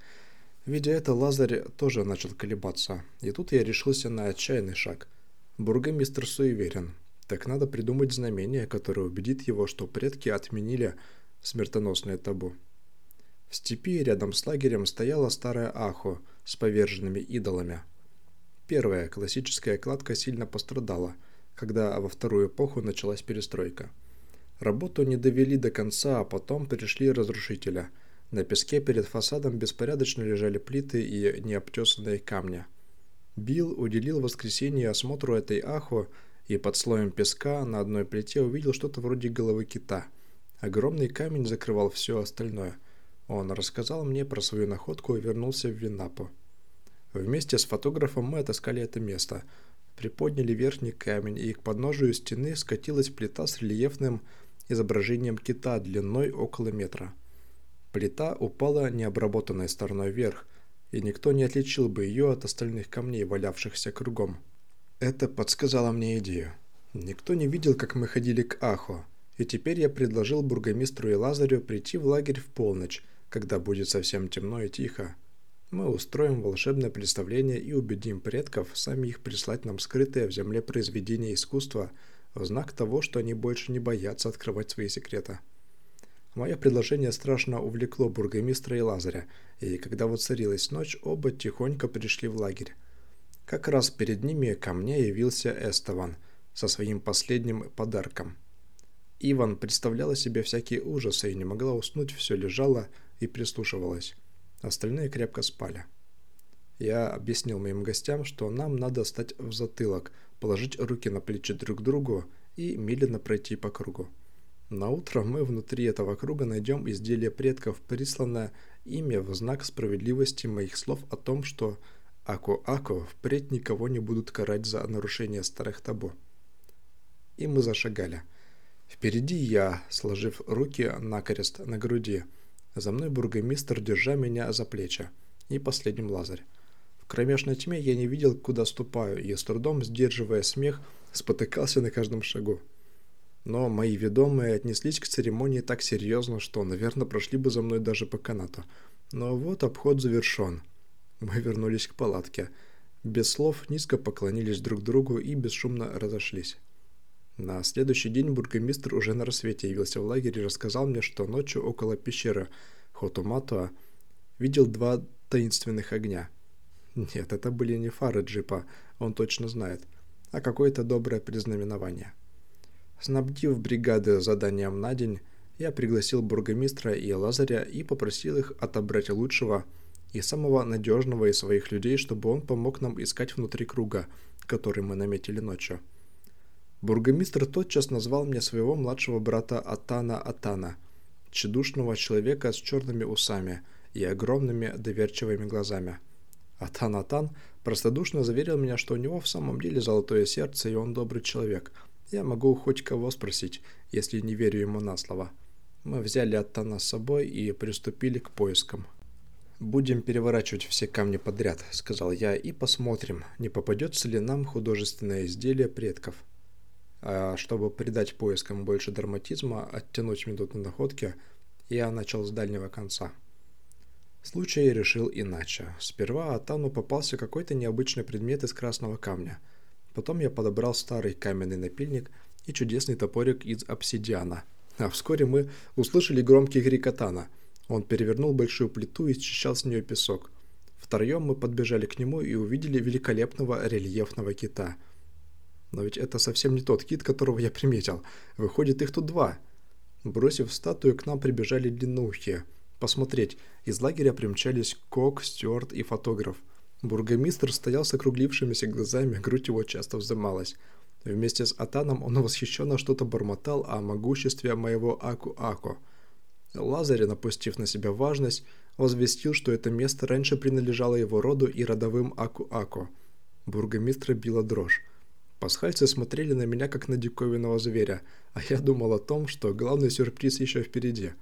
Видя это, Лазарь тоже начал колебаться, и тут я решился на отчаянный шаг. Бургомистр суеверен. Так надо придумать знамение, которое убедит его, что предки отменили смертоносное табу. В степи рядом с лагерем стояла старая Ахо с поверженными идолами. Первая классическая кладка сильно пострадала – когда во вторую эпоху началась перестройка. Работу не довели до конца, а потом пришли разрушителя. На песке перед фасадом беспорядочно лежали плиты и необтесанные камни. Билл уделил воскресенье осмотру этой аху и под слоем песка на одной плите увидел что-то вроде головы кита. Огромный камень закрывал все остальное. Он рассказал мне про свою находку и вернулся в Винапу. Вместе с фотографом мы отыскали это место – приподняли верхний камень, и к подножию стены скатилась плита с рельефным изображением кита длиной около метра. Плита упала необработанной стороной вверх, и никто не отличил бы ее от остальных камней, валявшихся кругом. Это подсказало мне идею. Никто не видел, как мы ходили к Ахо, и теперь я предложил бургомистру и Лазарю прийти в лагерь в полночь, когда будет совсем темно и тихо, мы устроим волшебное представление и убедим предков сами их прислать нам скрытое в земле произведение искусства в знак того, что они больше не боятся открывать свои секреты. Мое предложение страшно увлекло бургомистра и Лазаря, и когда воцарилась ночь, оба тихонько пришли в лагерь. Как раз перед ними ко мне явился Эстован со своим последним подарком. Иван представляла себе всякие ужасы и не могла уснуть, все лежала и прислушивалась. Остальные крепко спали. Я объяснил моим гостям, что нам надо стать в затылок, положить руки на плечи друг другу и медленно пройти по кругу. На утро мы внутри этого круга найдем изделие предков, присланное ими в знак справедливости моих слов о том, что Аку-Аку впредь никого не будут карать за нарушение старых табу. И мы зашагали. Впереди я, сложив руки накрест на груди, за мной бургомистр, держа меня за плечи. И последним Лазарь. В кромешной тьме я не видел, куда ступаю, и с трудом, сдерживая смех, спотыкался на каждом шагу. Но мои ведомые отнеслись к церемонии так серьезно, что, наверное, прошли бы за мной даже по канату. Но вот обход завершен. Мы вернулись к палатке. Без слов низко поклонились друг другу и бесшумно разошлись. На следующий день бургомистр уже на рассвете явился в лагерь и рассказал мне, что ночью около пещеры Хотуматуа видел два таинственных огня. Нет, это были не фары джипа, он точно знает, а какое-то доброе предзнаменование. Снабдив бригады заданием на день, я пригласил бургомистра и Лазаря и попросил их отобрать лучшего и самого надежного из своих людей, чтобы он помог нам искать внутри круга, который мы наметили ночью. Бургомистр тотчас назвал мне своего младшего брата Атана Атана, тщедушного человека с черными усами и огромными доверчивыми глазами. Атан Атан простодушно заверил меня, что у него в самом деле золотое сердце и он добрый человек. Я могу хоть кого спросить, если не верю ему на слово. Мы взяли Атана с собой и приступили к поискам. «Будем переворачивать все камни подряд», — сказал я, — «и посмотрим, не попадется ли нам художественное изделие предков». А чтобы придать поискам больше драматизма, оттянуть минуты находки, я начал с дальнего конца. Случай решил иначе. Сперва Атану попался какой-то необычный предмет из красного камня. Потом я подобрал старый каменный напильник и чудесный топорик из обсидиана. А вскоре мы услышали громкий крик Атана. Он перевернул большую плиту и счищал с нее песок. Втроем мы подбежали к нему и увидели великолепного рельефного кита. Но ведь это совсем не тот кит, которого я приметил. Выходит, их тут два. Бросив статую, к нам прибежали длинноухие. Посмотреть, из лагеря примчались Кок, Стюарт и фотограф. Бургомистр стоял с округлившимися глазами, грудь его часто вздымалась. Вместе с Атаном он восхищенно что-то бормотал о могуществе моего Аку-Аку. Лазарь, напустив на себя важность, возвестил, что это место раньше принадлежало его роду и родовым Аку-Аку. Бургомистра била дрожь. Пасхальцы смотрели на меня, как на диковинного зверя, а я думал о том, что главный сюрприз еще впереди.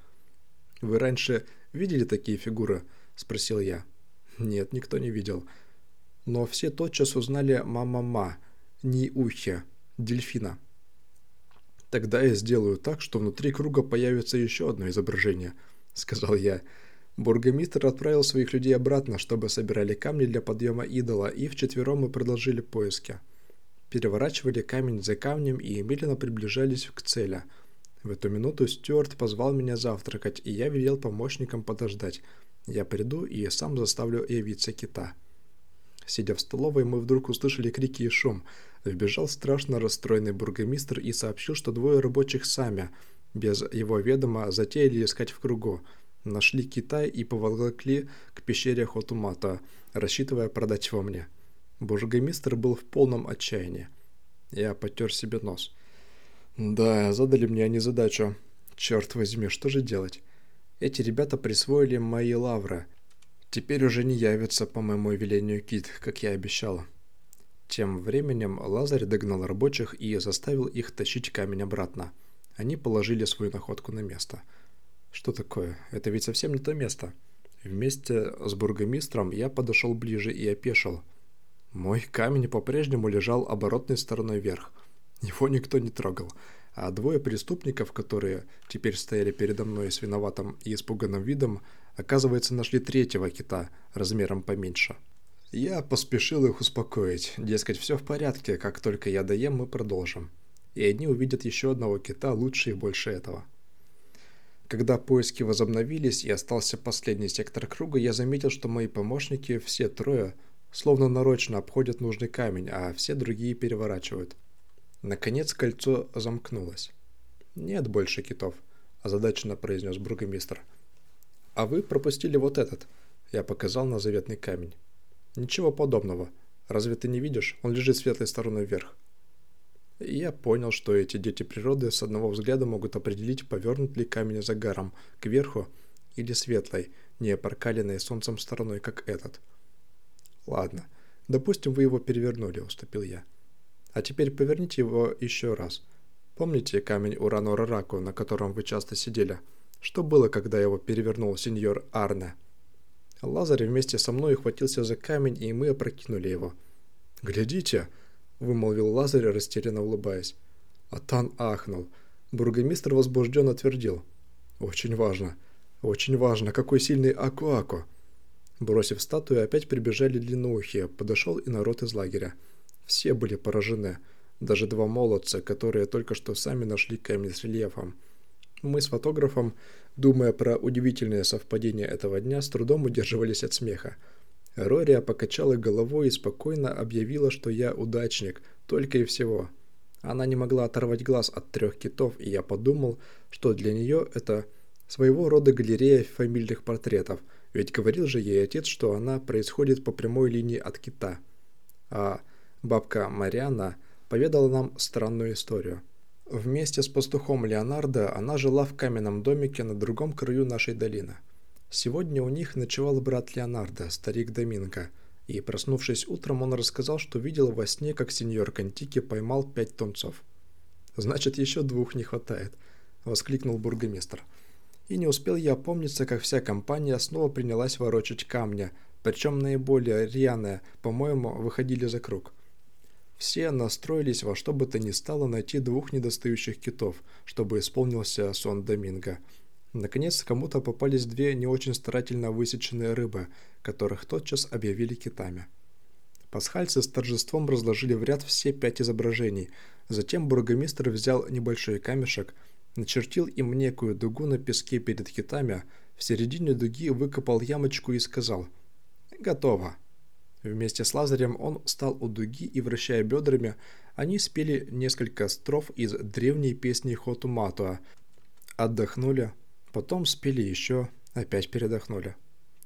«Вы раньше видели такие фигуры?» – спросил я. Нет, никто не видел. Но все тотчас узнали «ма-ма-ма», «ни ухе», «дельфина». «Тогда я сделаю так, что внутри круга появится еще одно изображение», — сказал я. Бургомистр отправил своих людей обратно, чтобы собирали камни для подъема идола, и вчетвером мы продолжили поиски. Переворачивали камень за камнем и медленно приближались к цели. В эту минуту Стюарт позвал меня завтракать, и я велел помощникам подождать — я приду и сам заставлю явиться кита. Сидя в столовой, мы вдруг услышали крики и шум. Вбежал страшно расстроенный бургомистр и сообщил, что двое рабочих сами, без его ведома, затеяли искать в кругу. Нашли Китай и поволокли к пещере Хотумата, рассчитывая продать его мне. Бургомистр был в полном отчаянии. Я потер себе нос. Да, задали мне они задачу. Черт возьми, что же делать? Эти ребята присвоили мои лавры. Теперь уже не явятся по моему велению Кит, как я обещала. Тем временем Лазарь догнал рабочих и заставил их тащить камень обратно. Они положили свою находку на место. Что такое? Это ведь совсем не то место. Вместе с бургомистром я подошел ближе и опешил. Мой камень по-прежнему лежал оборотной стороной вверх. Его никто не трогал а двое преступников, которые теперь стояли передо мной с виноватым и испуганным видом, оказывается, нашли третьего кита размером поменьше. Я поспешил их успокоить, дескать, все в порядке, как только я доем, мы продолжим. И одни увидят еще одного кита лучше и больше этого. Когда поиски возобновились и остался последний сектор круга, я заметил, что мои помощники, все трое, словно нарочно обходят нужный камень, а все другие переворачивают. Наконец кольцо замкнулось. «Нет больше китов», – озадаченно произнес бургомистр. «А вы пропустили вот этот», – я показал на заветный камень. «Ничего подобного. Разве ты не видишь? Он лежит светлой стороной вверх». И я понял, что эти дети природы с одного взгляда могут определить, повернут ли камень загаром кверху или светлой, не прокаленной солнцем стороной, как этот. «Ладно, допустим, вы его перевернули», – уступил я. А теперь поверните его еще раз. Помните камень Уранора Раку, на котором вы часто сидели? Что было, когда его перевернул сеньор Арне? Лазарь вместе со мной ухватился за камень, и мы опрокинули его. «Глядите!» – вымолвил Лазарь, растерянно улыбаясь. Атан ахнул. Бургомистр возбужденно твердил. «Очень важно. Очень важно, какой сильный Аку-Аку!» Бросив статую, опять прибежали длинноухие, подошел и народ из лагеря. Все были поражены, даже два молодца, которые только что сами нашли камень с рельефом. Мы с фотографом, думая про удивительное совпадение этого дня, с трудом удерживались от смеха. Рория покачала головой и спокойно объявила, что я удачник, только и всего. Она не могла оторвать глаз от трех китов, и я подумал, что для нее это своего рода галерея фамильных портретов, ведь говорил же ей отец, что она происходит по прямой линии от кита. А Бабка Мариана поведала нам странную историю. Вместе с пастухом Леонардо она жила в каменном домике на другом краю нашей долины. Сегодня у них ночевал брат Леонардо, старик Доминго, и, проснувшись утром, он рассказал, что видел во сне, как сеньор Кантики поймал пять тунцов. «Значит, еще двух не хватает», — воскликнул бургомистр. И не успел я опомниться, как вся компания снова принялась ворочать камня, причем наиболее рьяные, по-моему, выходили за круг. Все настроились во что бы то ни стало найти двух недостающих китов, чтобы исполнился сон Доминго. Наконец, кому-то попались две не очень старательно высеченные рыбы, которых тотчас объявили китами. Пасхальцы с торжеством разложили в ряд все пять изображений. Затем бургомистр взял небольшой камешек, начертил им некую дугу на песке перед китами, в середине дуги выкопал ямочку и сказал «Готово». Вместе с Лазарем он встал у дуги и, вращая бедрами, они спели несколько строф из древней песни Хоту Матуа. Отдохнули, потом спели еще, опять передохнули.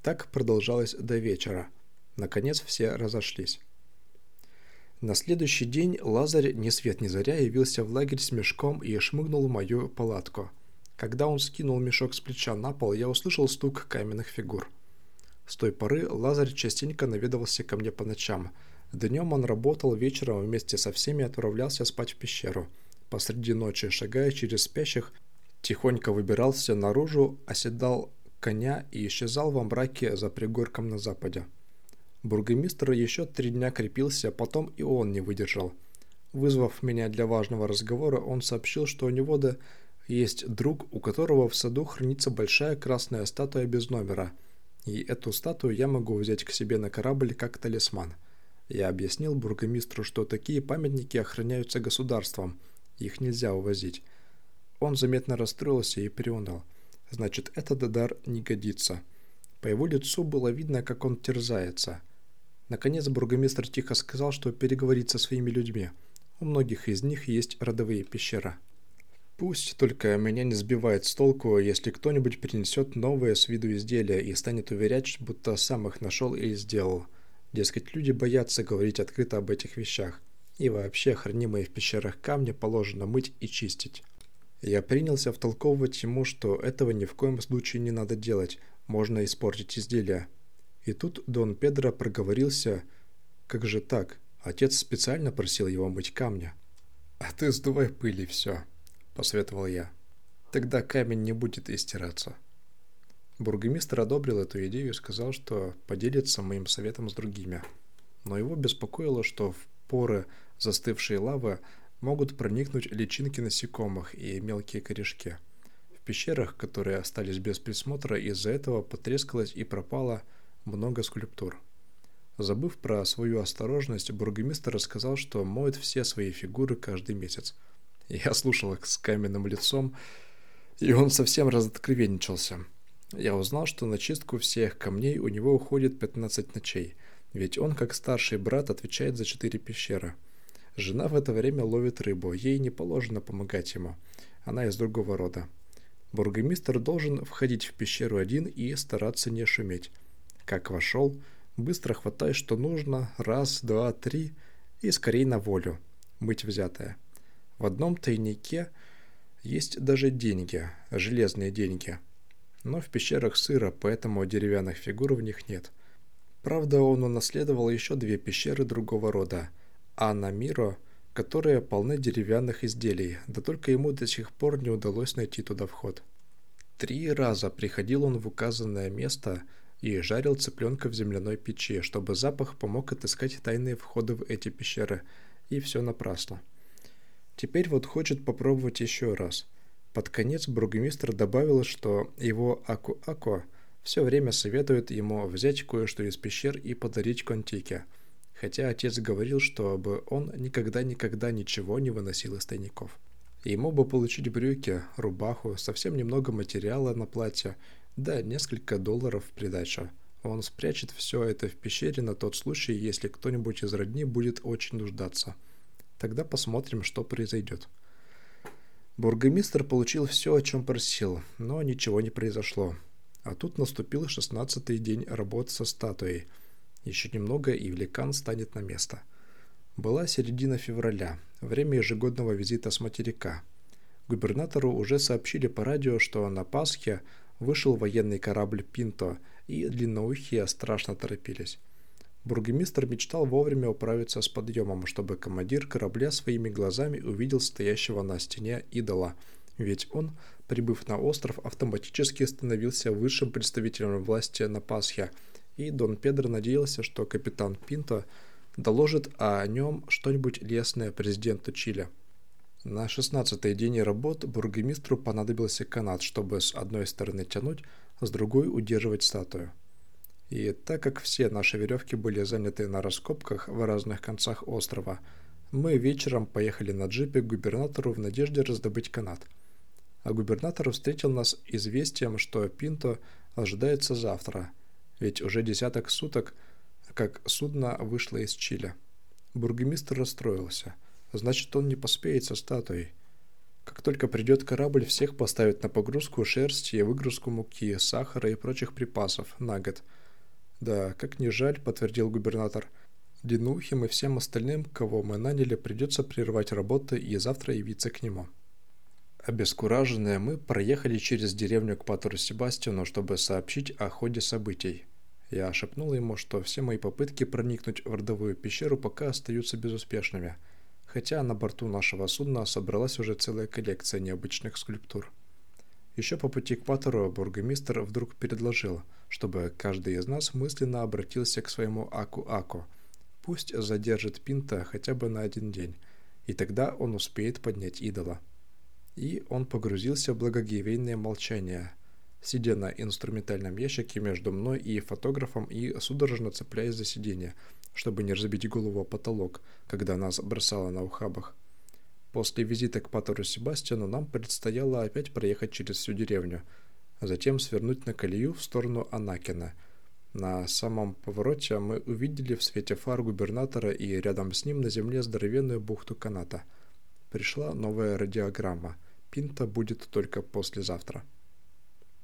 Так продолжалось до вечера. Наконец все разошлись. На следующий день Лазарь ни свет ни заря явился в лагерь с мешком и шмыгнул в мою палатку. Когда он скинул мешок с плеча на пол, я услышал стук каменных фигур. С той поры Лазарь частенько наведывался ко мне по ночам. Днем он работал, вечером вместе со всеми отправлялся спать в пещеру. Посреди ночи, шагая через спящих, тихонько выбирался наружу, оседал коня и исчезал во мраке за пригорком на западе. Бургомистр еще три дня крепился, потом и он не выдержал. Вызвав меня для важного разговора, он сообщил, что у него да есть друг, у которого в саду хранится большая красная статуя без номера – и эту статую я могу взять к себе на корабль как талисман. Я объяснил бургомистру, что такие памятники охраняются государством, их нельзя увозить. Он заметно расстроился и приуныл. Значит, этот дар не годится. По его лицу было видно, как он терзается. Наконец бургомистр тихо сказал, что переговорит со своими людьми. У многих из них есть родовые пещеры. Пусть только меня не сбивает с толку, если кто-нибудь принесет новое с виду изделия и станет уверять, будто сам их нашел или сделал. Дескать, люди боятся говорить открыто об этих вещах. И вообще, хранимые в пещерах камни положено мыть и чистить. Я принялся втолковывать ему, что этого ни в коем случае не надо делать, можно испортить изделия. И тут Дон Педро проговорился, как же так, отец специально просил его мыть камни. А ты сдувай пыль и все посоветовал я. Тогда камень не будет истираться. Бургомистр одобрил эту идею и сказал, что поделится моим советом с другими. Но его беспокоило, что в поры застывшей лавы могут проникнуть личинки насекомых и мелкие корешки. В пещерах, которые остались без присмотра, из-за этого потрескалось и пропало много скульптур. Забыв про свою осторожность, бургомистр рассказал, что моет все свои фигуры каждый месяц – <laughs> я слушал их с каменным лицом, и он совсем разоткровенничался. Я узнал, что на чистку всех камней у него уходит 15 ночей, ведь он, как старший брат, отвечает за четыре пещеры. Жена в это время ловит рыбу, ей не положено помогать ему. Она из другого рода. Бургомистр должен входить в пещеру один и стараться не шуметь. Как вошел, быстро хватай, что нужно, раз, два, три, и скорей на волю, быть взятое. В одном тайнике есть даже деньги, железные деньги. Но в пещерах сыро, поэтому деревянных фигур в них нет. Правда, он унаследовал еще две пещеры другого рода, а на Миро, которые полны деревянных изделий, да только ему до сих пор не удалось найти туда вход. Три раза приходил он в указанное место и жарил цыпленка в земляной печи, чтобы запах помог отыскать тайные входы в эти пещеры, и все напрасно. Теперь вот хочет попробовать еще раз. Под конец бургомистр добавил, что его Аку-Аку все время советует ему взять кое-что из пещер и подарить Контике, хотя отец говорил, чтобы он никогда-никогда ничего не выносил из тайников. Ему бы получить брюки, рубаху, совсем немного материала на платье, да несколько долларов в придачу. Он спрячет все это в пещере на тот случай, если кто-нибудь из родни будет очень нуждаться – Тогда посмотрим, что произойдет. Бургомистр получил все, о чем просил, но ничего не произошло. А тут наступил шестнадцатый день работы со статуей. Еще немного, и великан станет на место. Была середина февраля, время ежегодного визита с материка. Губернатору уже сообщили по радио, что на Пасхе вышел военный корабль «Пинто», и длинноухие страшно торопились. Бургомистр мечтал вовремя управиться с подъемом, чтобы командир корабля своими глазами увидел стоящего на стене идола, ведь он, прибыв на остров, автоматически становился высшим представителем власти на Пасхе, и Дон Педро надеялся, что капитан Пинто доложит о нем что-нибудь лестное президенту Чили. На шестнадцатый день работ бургомистру понадобился канат, чтобы с одной стороны тянуть, с другой удерживать статую. И так как все наши веревки были заняты на раскопках в разных концах острова, мы вечером поехали на джипе к губернатору в надежде раздобыть канат. А губернатор встретил нас известием, что Пинто ожидается завтра, ведь уже десяток суток, как судно вышло из Чили. Бургомистр расстроился. Значит, он не поспеет со статуей. Как только придет корабль, всех поставят на погрузку шерсти и выгрузку муки, сахара и прочих припасов на год. Да, как не жаль, подтвердил губернатор. Длинноухим и всем остальным, кого мы наняли, придется прервать работы и завтра явиться к нему. Обескураженные мы проехали через деревню к Патору Себастьяну, чтобы сообщить о ходе событий. Я шепнул ему, что все мои попытки проникнуть в родовую пещеру пока остаются безуспешными, хотя на борту нашего судна собралась уже целая коллекция необычных скульптур. Еще по пути к Патору бургомистр вдруг предложил, чтобы каждый из нас мысленно обратился к своему Аку-Аку. Пусть задержит Пинта хотя бы на один день, и тогда он успеет поднять идола. И он погрузился в благоговейное молчание – сидя на инструментальном ящике между мной и фотографом и судорожно цепляясь за сиденье, чтобы не разбить голову о потолок, когда нас бросало на ухабах. После визита к Патору Себастьяну нам предстояло опять проехать через всю деревню, а затем свернуть на колею в сторону Анакина. На самом повороте мы увидели в свете фар губернатора и рядом с ним на земле здоровенную бухту каната. Пришла новая радиограмма. Пинта будет только послезавтра.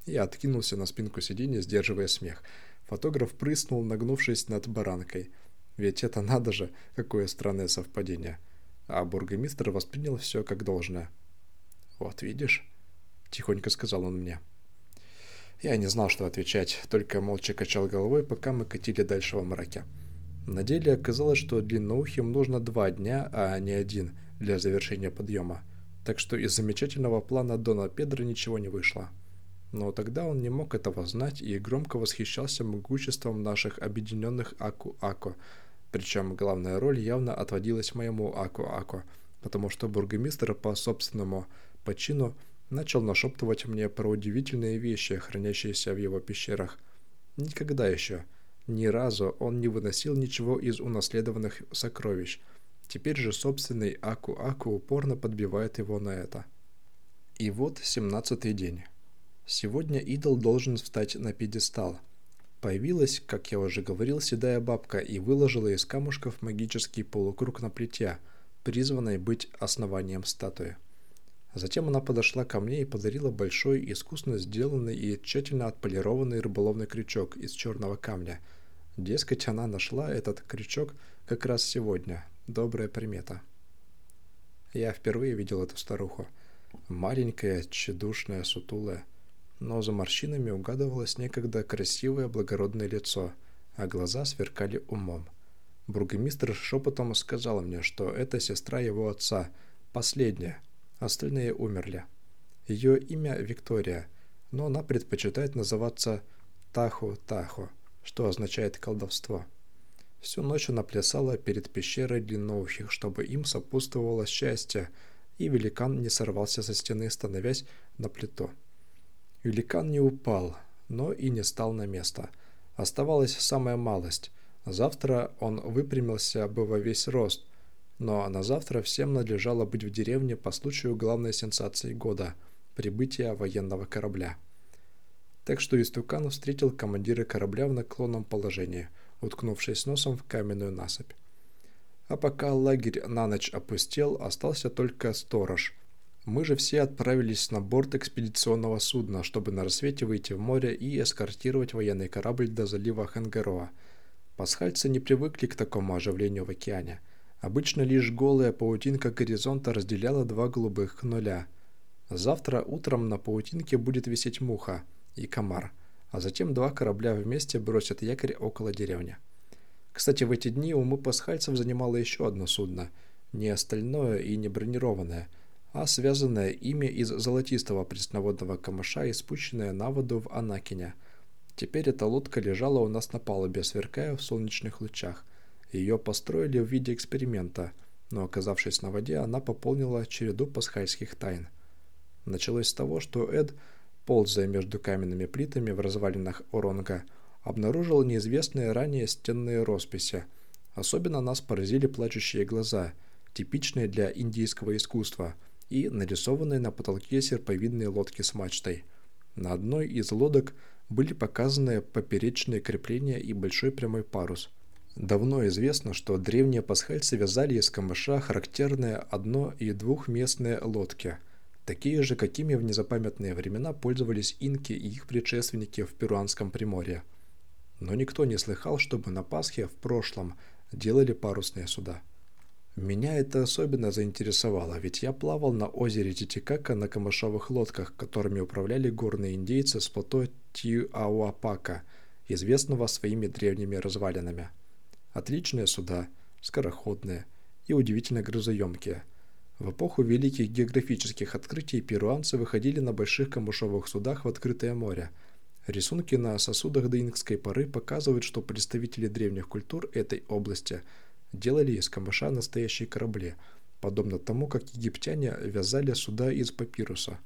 Я откинулся на спинку сиденья, сдерживая смех. Фотограф прыснул, нагнувшись над баранкой. Ведь это надо же, какое странное совпадение. А бургомистр воспринял все как должное. «Вот видишь?» – тихонько сказал он мне. Я не знал, что отвечать, только молча качал головой, пока мы катили дальше во мраке. На деле оказалось, что длинноухим нужно два дня, а не один для завершения подъема. Так что из замечательного плана Дона Педро ничего не вышло. Но тогда он не мог этого знать и громко восхищался могуществом наших объединенных Аку-Аку. Причем главная роль явно отводилась моему Аку-Аку, потому что бургомистр по собственному почину начал нашептывать мне про удивительные вещи, хранящиеся в его пещерах. Никогда еще, ни разу он не выносил ничего из унаследованных сокровищ. Теперь же собственный Аку-Аку упорно подбивает его на это. И вот семнадцатый день. Сегодня идол должен встать на пьедестал. Появилась, как я уже говорил, седая бабка и выложила из камушков магический полукруг на плите, призванный быть основанием статуи. Затем она подошла ко мне и подарила большой, искусно сделанный и тщательно отполированный рыболовный крючок из черного камня. Дескать, она нашла этот крючок как раз сегодня. Добрая примета. Я впервые видел эту старуху. Маленькая, тщедушная, сутулая но за морщинами угадывалось некогда красивое благородное лицо, а глаза сверкали умом. Бургомистр шепотом сказал мне, что это сестра его отца, последняя, остальные умерли. Ее имя Виктория, но она предпочитает называться Таху-Таху, что означает колдовство. Всю ночь она плясала перед пещерой длинноухих, чтобы им сопутствовало счастье, и великан не сорвался со стены, становясь на плиту. Великан не упал, но и не стал на место. Оставалась самая малость. Завтра он выпрямился бы во весь рост, но на завтра всем надлежало быть в деревне по случаю главной сенсации года – прибытия военного корабля. Так что истукан встретил командира корабля в наклонном положении, уткнувшись носом в каменную насыпь. А пока лагерь на ночь опустел, остался только сторож – мы же все отправились на борт экспедиционного судна, чтобы на рассвете выйти в море и эскортировать военный корабль до залива Хенгароа. Пасхальцы не привыкли к такому оживлению в океане. Обычно лишь голая паутинка горизонта разделяла два голубых нуля. Завтра утром на паутинке будет висеть муха и комар, а затем два корабля вместе бросят якорь около деревни. Кстати, в эти дни умы пасхальцев занимало еще одно судно, не остальное и не бронированное – а связанное ими из золотистого пресноводного камыша и спущенное на воду в Анакине. Теперь эта лодка лежала у нас на палубе, сверкая в солнечных лучах. Ее построили в виде эксперимента, но оказавшись на воде, она пополнила череду пасхальских тайн. Началось с того, что Эд, ползая между каменными плитами в развалинах Оронга, обнаружил неизвестные ранее стенные росписи. Особенно нас поразили плачущие глаза, типичные для индийского искусства, и нарисованные на потолке серповидные лодки с мачтой. На одной из лодок были показаны поперечные крепления и большой прямой парус. Давно известно, что древние пасхальцы вязали из камыша характерные одно- и двухместные лодки, такие же, какими в незапамятные времена пользовались инки и их предшественники в Перуанском Приморье. Но никто не слыхал, чтобы на Пасхе в прошлом делали парусные суда. Меня это особенно заинтересовало, ведь я плавал на озере Титикака на камышовых лодках, которыми управляли горные индейцы с плато Тиуауапака, известного своими древними развалинами. Отличные суда, скороходные и удивительно грузоемкие. В эпоху великих географических открытий перуанцы выходили на больших камышовых судах в открытое море. Рисунки на сосудах доингской поры показывают, что представители древних культур этой области – делали из камыша настоящие корабли, подобно тому, как египтяне вязали суда из папируса.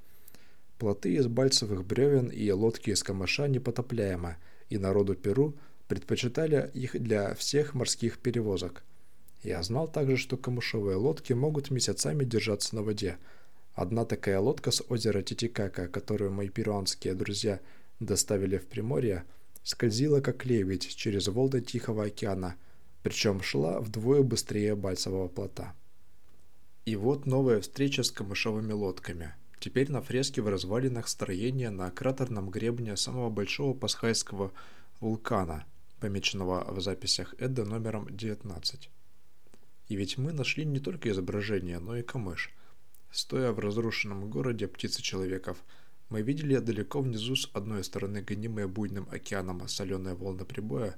Плоты из бальцевых бревен и лодки из камыша непотопляемы, и народу Перу предпочитали их для всех морских перевозок. Я знал также, что камышовые лодки могут месяцами держаться на воде. Одна такая лодка с озера Титикака, которую мои перуанские друзья доставили в Приморье, скользила как лебедь через волны Тихого океана – причем шла вдвое быстрее бальцевого плота. И вот новая встреча с камышовыми лодками. Теперь на фреске в развалинах строения на кратерном гребне самого большого пасхальского вулкана, помеченного в записях Эдда номером 19. И ведь мы нашли не только изображение, но и камыш. Стоя в разрушенном городе птицы-человеков, мы видели далеко внизу с одной стороны гонимые буйным океаном соленые волны прибоя,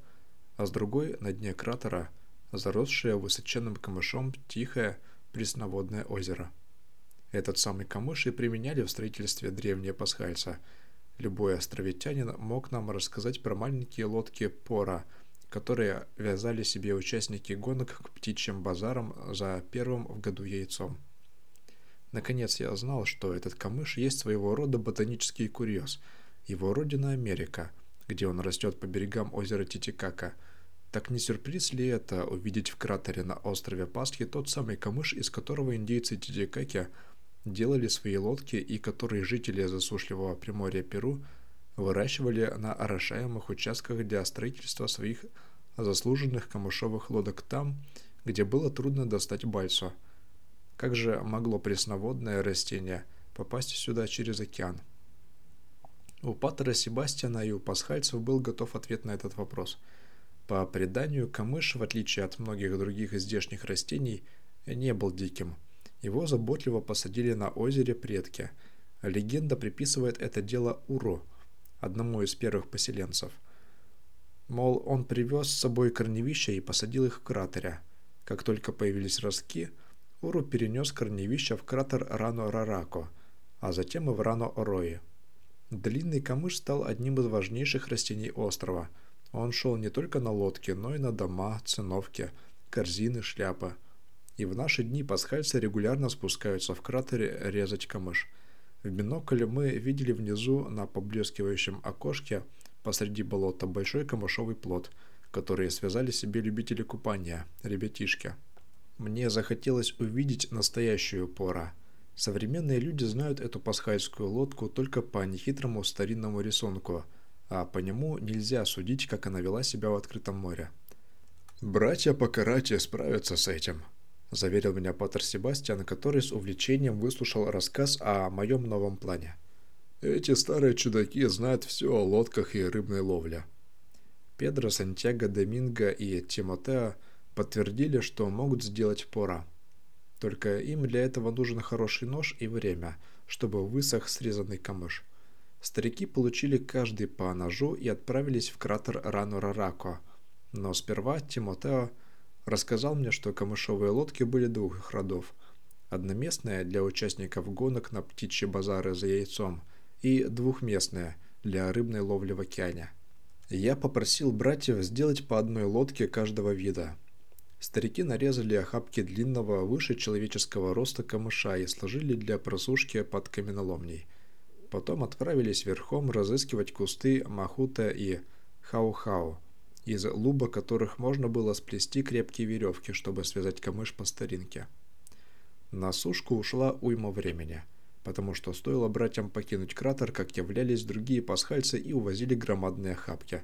а с другой на дне кратера заросшее высоченным камышом тихое пресноводное озеро. Этот самый камыш и применяли в строительстве древние пасхальца. Любой островитянин мог нам рассказать про маленькие лодки пора, которые вязали себе участники гонок к птичьим базарам за первым в году яйцом. Наконец я знал, что этот камыш есть своего рода ботанический курьез. Его родина Америка, где он растет по берегам озера Титикака – так не сюрприз ли это увидеть в кратере на острове Пасхи тот самый камыш, из которого индейцы Титикаки делали свои лодки и которые жители засушливого Приморья Перу выращивали на орошаемых участках для строительства своих заслуженных камышовых лодок там, где было трудно достать бальсу. Как же могло пресноводное растение попасть сюда через океан? У Паттера Себастьяна и у пасхальцев был готов ответ на этот вопрос – по преданию, камыш, в отличие от многих других здешних растений, не был диким. Его заботливо посадили на озере предки. Легенда приписывает это дело Уру, одному из первых поселенцев. Мол, он привез с собой корневища и посадил их в кратере. Как только появились ростки, Уру перенес корневища в кратер Рано-Рарако, а затем и в Рано-Орои. Длинный камыш стал одним из важнейших растений острова – он шел не только на лодке, но и на дома, циновки, корзины, шляпы. И в наши дни пасхальцы регулярно спускаются в кратере резать камыш. В бинокль мы видели внизу на поблескивающем окошке посреди болота большой камышовый плод, который связали себе любители купания, ребятишки. Мне захотелось увидеть настоящую пора. Современные люди знают эту пасхальскую лодку только по нехитрому старинному рисунку – а по нему нельзя судить, как она вела себя в открытом море. «Братья по карате справятся с этим», – заверил меня Патер Себастьян, который с увлечением выслушал рассказ о моем новом плане. «Эти старые чудаки знают все о лодках и рыбной ловле». Педро, Сантьяго, Доминго и Тимотео подтвердили, что могут сделать пора. Только им для этого нужен хороший нож и время, чтобы высох срезанный камыш. Старики получили каждый по ножу и отправились в кратер Рано-Рарако. Но сперва Тимотео рассказал мне, что камышовые лодки были двух родов. Одноместная для участников гонок на птичьи базары за яйцом и двухместная для рыбной ловли в океане. Я попросил братьев сделать по одной лодке каждого вида. Старики нарезали охапки длинного выше человеческого роста камыша и сложили для просушки под каменоломней – Потом отправились верхом разыскивать кусты махута и хау-хау, из луба которых можно было сплести крепкие веревки, чтобы связать камыш по старинке. На сушку ушла уйма времени, потому что стоило братьям покинуть кратер, как являлись другие пасхальцы и увозили громадные хапки.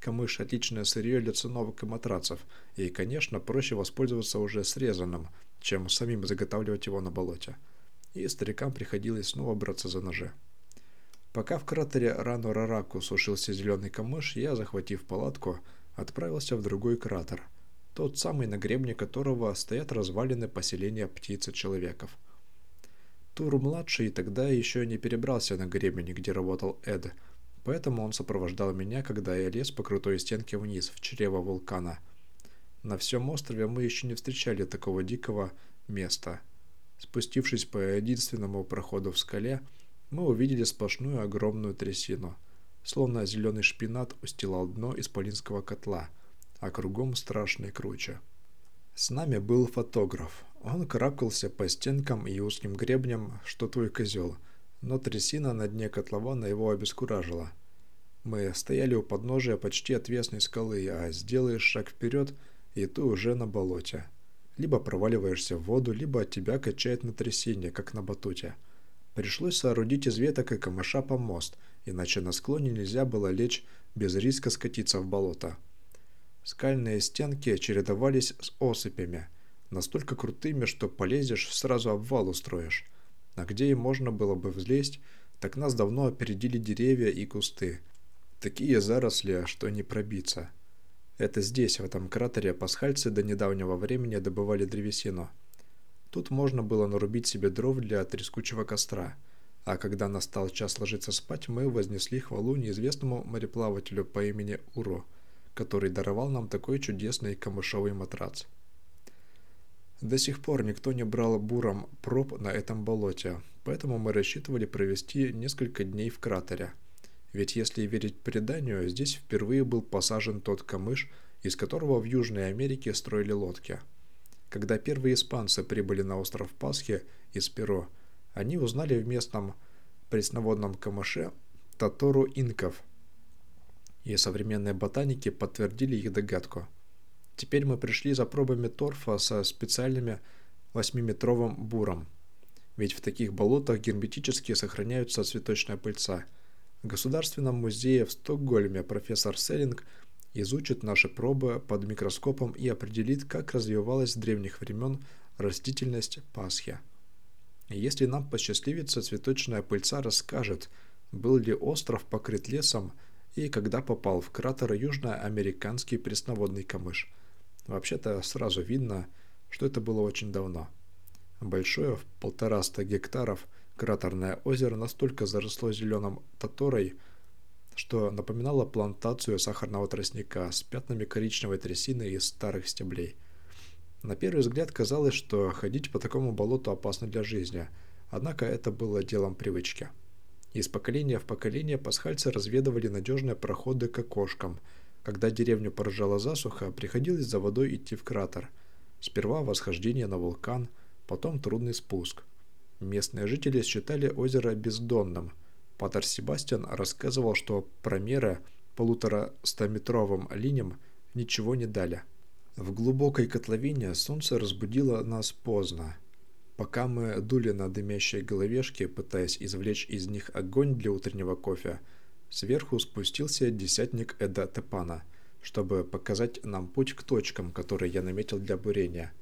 Камыш – отличное сырье для циновок и матрацев, и, конечно, проще воспользоваться уже срезанным, чем самим заготавливать его на болоте. И старикам приходилось снова браться за ножи. Пока в кратере Рану-Рараку сушился зеленый камыш, я, захватив палатку, отправился в другой кратер – тот самый, на гребне которого стоят развалины поселения птиц-человеков. Тур-младший тогда еще не перебрался на гребень, где работал Эд, поэтому он сопровождал меня, когда я лез по крутой стенке вниз, в чрево вулкана. На всем острове мы еще не встречали такого дикого места. Спустившись по единственному проходу в скале, мы увидели сплошную огромную трясину. Словно зеленый шпинат устилал дно исполинского котла – а кругом страшной круче. С нами был фотограф. Он карабкался по стенкам и узким гребням, что твой козел, но трясина на дне котлована его обескуражила. Мы стояли у подножия почти отвесной скалы, а сделаешь шаг вперед, и ты уже на болоте. Либо проваливаешься в воду, либо от тебя качает на трясине, как на батуте. Пришлось соорудить из веток и камыша помост, иначе на склоне нельзя было лечь без риска скатиться в болото. Скальные стенки чередовались с осыпями, настолько крутыми, что полезешь, сразу обвал устроишь. А где и можно было бы взлезть, так нас давно опередили деревья и кусты. Такие заросли, что не пробиться. Это здесь, в этом кратере, пасхальцы до недавнего времени добывали древесину. Тут можно было нарубить себе дров для трескучего костра. А когда настал час ложиться спать, мы вознесли хвалу неизвестному мореплавателю по имени Уро – который даровал нам такой чудесный камышовый матрац. До сих пор никто не брал буром проб на этом болоте, поэтому мы рассчитывали провести несколько дней в кратере. Ведь если верить преданию, здесь впервые был посажен тот камыш, из которого в Южной Америке строили лодки. Когда первые испанцы прибыли на остров Пасхи из Перо, они узнали в местном пресноводном камыше татору инков – и современные ботаники подтвердили их догадку. Теперь мы пришли за пробами торфа со специальными 8-метровым буром. Ведь в таких болотах герметически сохраняются цветочная пыльца. В Государственном музее в Стокгольме профессор Селлинг изучит наши пробы под микроскопом и определит, как развивалась с древних времен растительность Пасхи. Если нам посчастливится, цветочная пыльца расскажет, был ли остров покрыт лесом, и когда попал в кратер южноамериканский пресноводный камыш. Вообще-то сразу видно, что это было очень давно. Большое в полтораста гектаров кратерное озеро настолько заросло зеленым таторой, что напоминало плантацию сахарного тростника с пятнами коричневой трясины из старых стеблей. На первый взгляд казалось, что ходить по такому болоту опасно для жизни, однако это было делом привычки. Из поколения в поколение пасхальцы разведывали надежные проходы к окошкам. Когда деревню поражала засуха, приходилось за водой идти в кратер. Сперва восхождение на вулкан, потом трудный спуск. Местные жители считали озеро бездонным. Патер Себастьян рассказывал, что промеры полутора стометровым линиям ничего не дали. В глубокой котловине солнце разбудило нас поздно. Пока мы дули на дымящие головешки, пытаясь извлечь из них огонь для утреннего кофе, сверху спустился десятник Эда Тепана, чтобы показать нам путь к точкам, которые я наметил для бурения.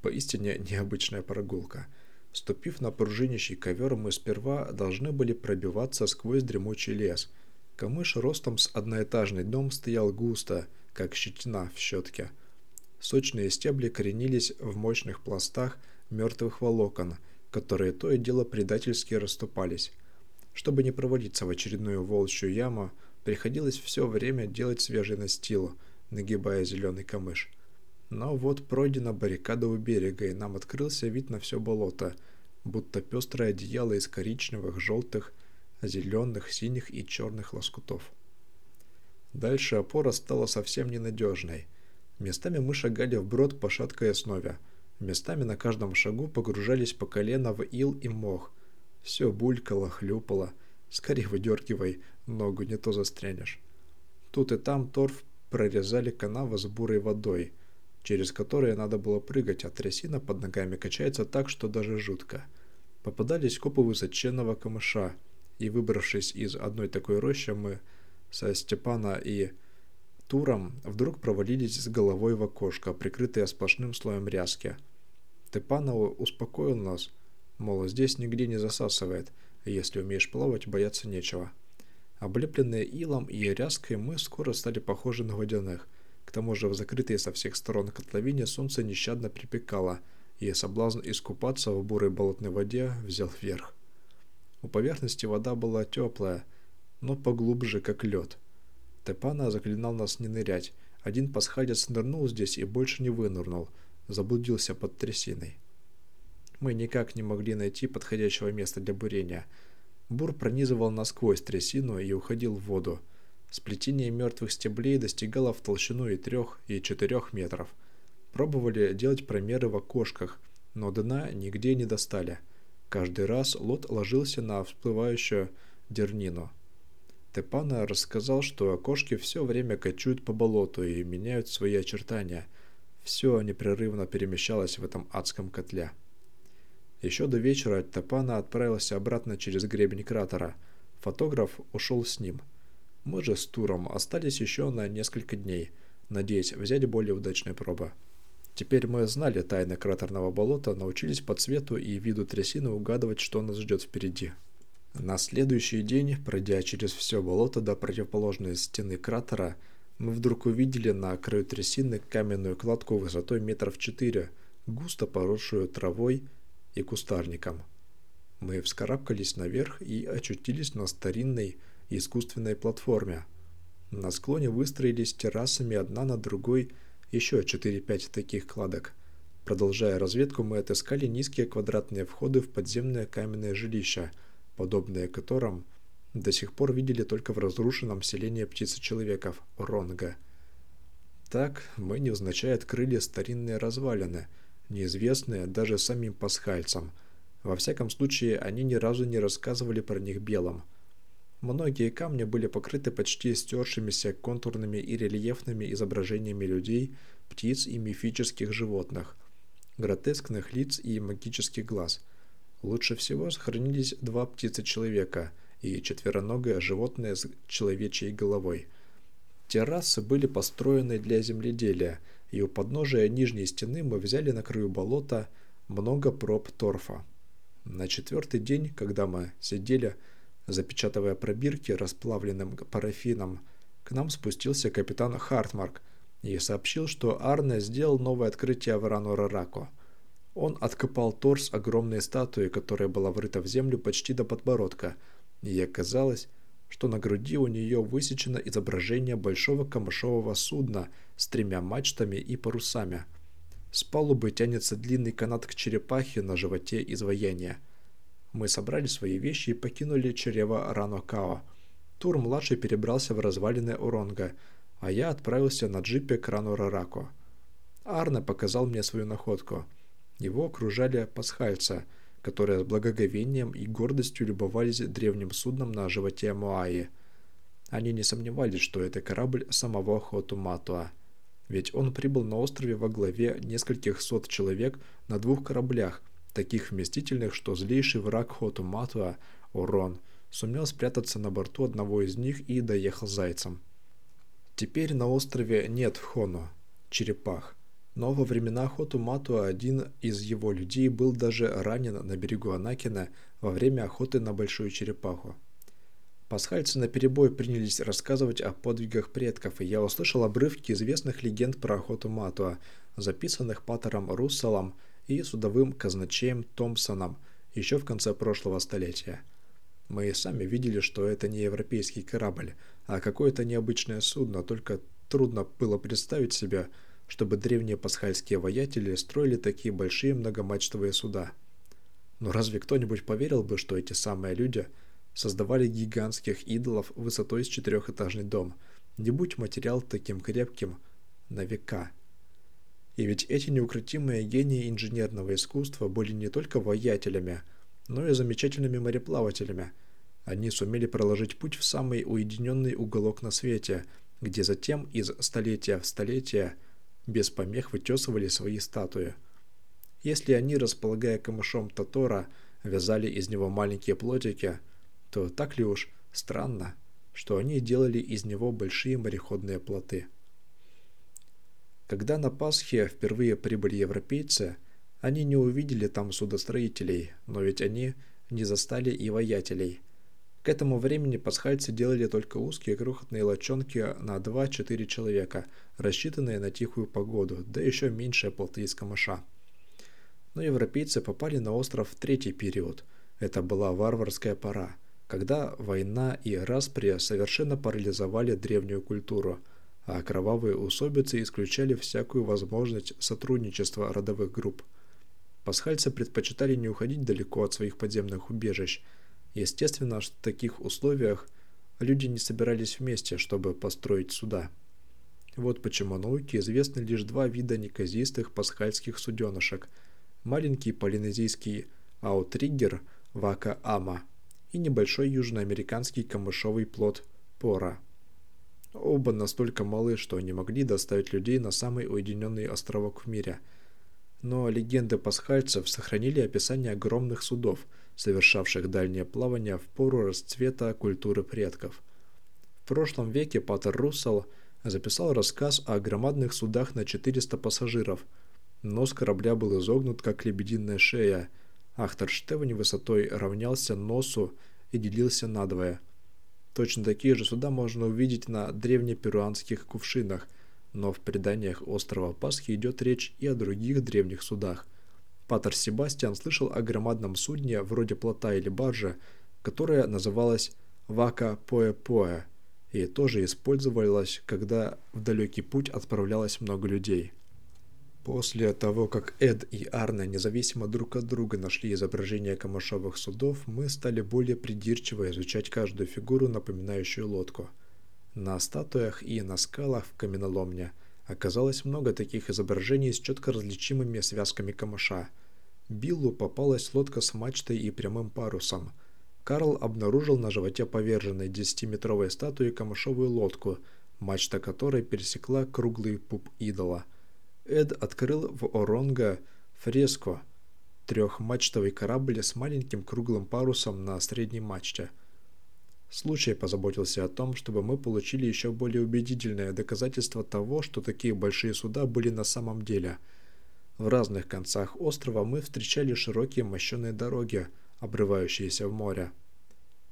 Поистине необычная прогулка. Ступив на пружинящий ковер, мы сперва должны были пробиваться сквозь дремучий лес. Камыш ростом с одноэтажный дом стоял густо, как щетина в щетке. Сочные стебли коренились в мощных пластах, мертвых волокон, которые то и дело предательски расступались. Чтобы не провалиться в очередную волчью яму, приходилось все время делать свежий настил, нагибая зеленый камыш. Но вот пройдена баррикада у берега, и нам открылся вид на все болото, будто пестрое одеяло из коричневых, желтых, зеленых, синих и черных лоскутов. Дальше опора стала совсем ненадежной. Местами мы шагали вброд по шаткой основе – Местами на каждом шагу погружались по колено в ил и мох. Все булькало, хлюпало. Скорее выдергивай ногу, не то застрянешь. Тут и там торф прорезали канавы с бурой водой, через которые надо было прыгать, а трясина под ногами качается так, что даже жутко. Попадались копы высоченного камыша, и выбравшись из одной такой рощи, мы со Степана и Туром вдруг провалились с головой в окошко, прикрытое сплошным слоем ряски. Степанов успокоил нас, мол, здесь нигде не засасывает, если умеешь плавать, бояться нечего. Облепленные илом и ряской, мы скоро стали похожи на водяных. К тому же в закрытой со всех сторон котловине солнце нещадно припекало, и соблазн искупаться в бурой болотной воде взял вверх. У поверхности вода была теплая, но поглубже, как лед. Тепана заклинал нас не нырять. Один пасхалец нырнул здесь и больше не вынырнул, заблудился под трясиной. Мы никак не могли найти подходящего места для бурения – Бур пронизывал насквозь трясину и уходил в воду. Сплетение мертвых стеблей достигало в толщину и трех, и четырех метров. Пробовали делать промеры в окошках, но дна нигде не достали. Каждый раз лот ложился на всплывающую дернину. Тепана рассказал, что окошки все время кочуют по болоту и меняют свои очертания. Все непрерывно перемещалось в этом адском котле. Еще до вечера Тапана отправился обратно через гребень кратера. Фотограф ушел с ним. Мы же с Туром остались еще на несколько дней, надеясь взять более удачные пробы. Теперь мы знали тайны кратерного болота, научились по цвету и виду трясины угадывать, что нас ждет впереди. На следующий день, пройдя через все болото до противоположной стены кратера, мы вдруг увидели на краю трясины каменную кладку высотой метров четыре, густо поросшую травой и кустарником. Мы вскарабкались наверх и очутились на старинной искусственной платформе. На склоне выстроились террасами одна на другой еще 4-5 таких кладок. Продолжая разведку, мы отыскали низкие квадратные входы в подземное каменное жилище, подобные которым до сих пор видели только в разрушенном селении птицы-человеков Ронга. Так мы невзначай открыли старинные развалины – неизвестные даже самим пасхальцам. Во всяком случае, они ни разу не рассказывали про них белым. Многие камни были покрыты почти стершимися контурными и рельефными изображениями людей, птиц и мифических животных, гротескных лиц и магических глаз. Лучше всего сохранились два птицы-человека и четвероногое животное с человечьей головой. Террасы были построены для земледелия – и у подножия нижней стены мы взяли на краю болота много проб торфа. На четвертый день, когда мы сидели, запечатывая пробирки расплавленным парафином, к нам спустился капитан Хартмарк и сообщил, что Арне сделал новое открытие в Ранорарако. Он откопал торс огромной статуи, которая была врыта в землю почти до подбородка, и оказалось, что на груди у нее высечено изображение большого камышового судна с тремя мачтами и парусами. С палубы тянется длинный канат к черепахе на животе изваяния. Мы собрали свои вещи и покинули чрево Рано-Као. Тур-младший перебрался в развалины Уронга, а я отправился на джипе к Рану-Рарако. Арне показал мне свою находку. Его окружали пасхальцы – которые с благоговением и гордостью любовались древним судном на животе Моаи. Они не сомневались, что это корабль самого Хоту Матуа. Ведь он прибыл на острове во главе нескольких сот человек на двух кораблях, таких вместительных, что злейший враг Хоту Матуа, Урон, сумел спрятаться на борту одного из них и доехал зайцем. Теперь на острове нет Хоно, черепах. Но во времена Хоту-Мату один из его людей был даже ранен на берегу Анакина во время охоты на большую черепаху. Пасхальцы наперебой принялись рассказывать о подвигах предков, и я услышал обрывки известных легенд про охоту Матуа, записанных Паттером Русселом и судовым казначеем Томпсоном еще в конце прошлого столетия. Мы и сами видели, что это не европейский корабль, а какое-то необычное судно, только трудно было представить себе, чтобы древние пасхальские воятели строили такие большие многомачтовые суда. Но разве кто-нибудь поверил бы, что эти самые люди создавали гигантских идолов высотой с четырехэтажный дом, не будь материал таким крепким на века? И ведь эти неукротимые гении инженерного искусства были не только воятелями, но и замечательными мореплавателями. Они сумели проложить путь в самый уединенный уголок на свете – где затем из столетия в столетие без помех вытесывали свои статуи. Если они, располагая камышом Татора, вязали из него маленькие плотики, то так ли уж странно, что они делали из него большие мореходные плоты. Когда на Пасхе впервые прибыли европейцы, они не увидели там судостроителей, но ведь они не застали и воятелей. К этому времени пасхальцы делали только узкие крохотные лочонки на 2-4 человека, рассчитанные на тихую погоду, да еще меньшие плоты из камыша. Но европейцы попали на остров в третий период. Это была варварская пора, когда война и распри совершенно парализовали древнюю культуру, а кровавые усобицы исключали всякую возможность сотрудничества родовых групп. Пасхальцы предпочитали не уходить далеко от своих подземных убежищ. Естественно, в таких условиях люди не собирались вместе, чтобы построить суда. Вот почему науке известны лишь два вида неказистых пасхальских суденышек – маленький полинезийский аутриггер вака-ама и небольшой южноамериканский камышовый плод пора. Оба настолько малы, что не могли доставить людей на самый уединенный островок в мире. Но легенды пасхальцев сохранили описание огромных судов, совершавших дальнее плавание в пору расцвета культуры предков. В прошлом веке Паттер Руссell записал рассказ о громадных судах на 400 пассажиров – Нос корабля был изогнут, как лебединая шея. Ахтерштевень высотой равнялся носу и делился надвое. Точно такие же суда можно увидеть на древнеперуанских кувшинах, но в преданиях острова Пасхи идет речь и о других древних судах. Патер Себастьян слышал о громадном судне, вроде плота или баржи, которое называлось Вака Поэ Поэ, и тоже использовалось, когда в далекий путь отправлялось много людей. После того, как Эд и Арне независимо друг от друга нашли изображения камышовых судов, мы стали более придирчиво изучать каждую фигуру, напоминающую лодку. На статуях и на скалах в каменоломне оказалось много таких изображений с четко различимыми связками камыша. Биллу попалась лодка с мачтой и прямым парусом. Карл обнаружил на животе поверженной 10-метровой статуи камышовую лодку, мачта которой пересекла круглый пуп идола – Эд открыл в Оронго фреско трехмачтовый корабль с маленьким круглым парусом на средней мачте. Случай позаботился о том, чтобы мы получили еще более убедительное доказательство того, что такие большие суда были на самом деле. В разных концах острова мы встречали широкие мощеные дороги, обрывающиеся в море.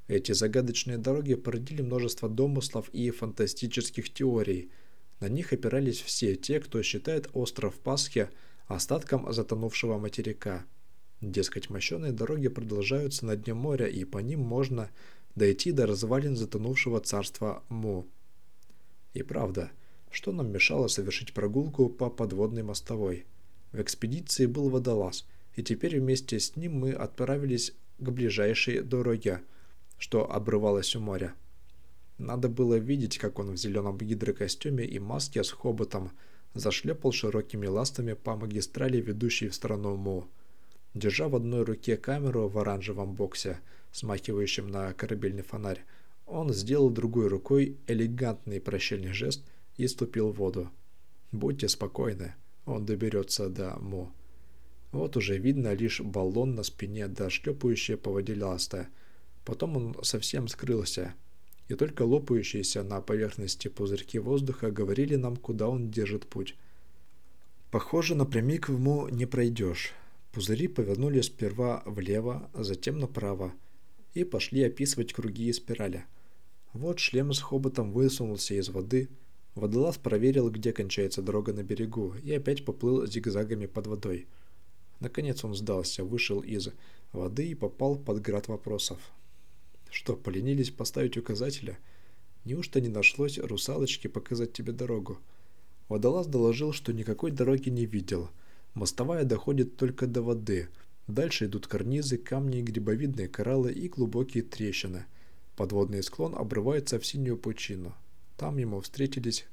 Эти загадочные дороги породили множество домыслов и фантастических теорий – на них опирались все те, кто считает остров Пасхи остатком затонувшего материка. Дескать, мощеные дороги продолжаются на дне моря, и по ним можно дойти до развалин затонувшего царства Му. И правда, что нам мешало совершить прогулку по подводной мостовой? В экспедиции был водолаз, и теперь вместе с ним мы отправились к ближайшей дороге, что обрывалась у моря. Надо было видеть, как он в зеленом гидрокостюме и маске с хоботом зашлепал широкими ластами по магистрали, ведущей в страну Му. Держа в одной руке камеру в оранжевом боксе, смахивающем на корабельный фонарь, он сделал другой рукой элегантный прощальный жест и ступил в воду. «Будьте спокойны, он доберется до Му». Вот уже видно лишь баллон на спине да шлепающие по воде ласты. Потом он совсем скрылся, и только лопающиеся на поверхности пузырьки воздуха говорили нам, куда он держит путь. Похоже, напрямик в Му не пройдешь. Пузыри повернули сперва влево, затем направо и пошли описывать круги и спирали. Вот шлем с хоботом высунулся из воды. Водолаз проверил, где кончается дорога на берегу, и опять поплыл зигзагами под водой. Наконец он сдался, вышел из воды и попал под град вопросов. Что, поленились поставить указателя? Неужто не нашлось русалочки показать тебе дорогу? Водолаз доложил, что никакой дороги не видел. Мостовая доходит только до воды. Дальше идут карнизы, камни, грибовидные кораллы и глубокие трещины. Подводный склон обрывается в синюю пучину. Там ему встретились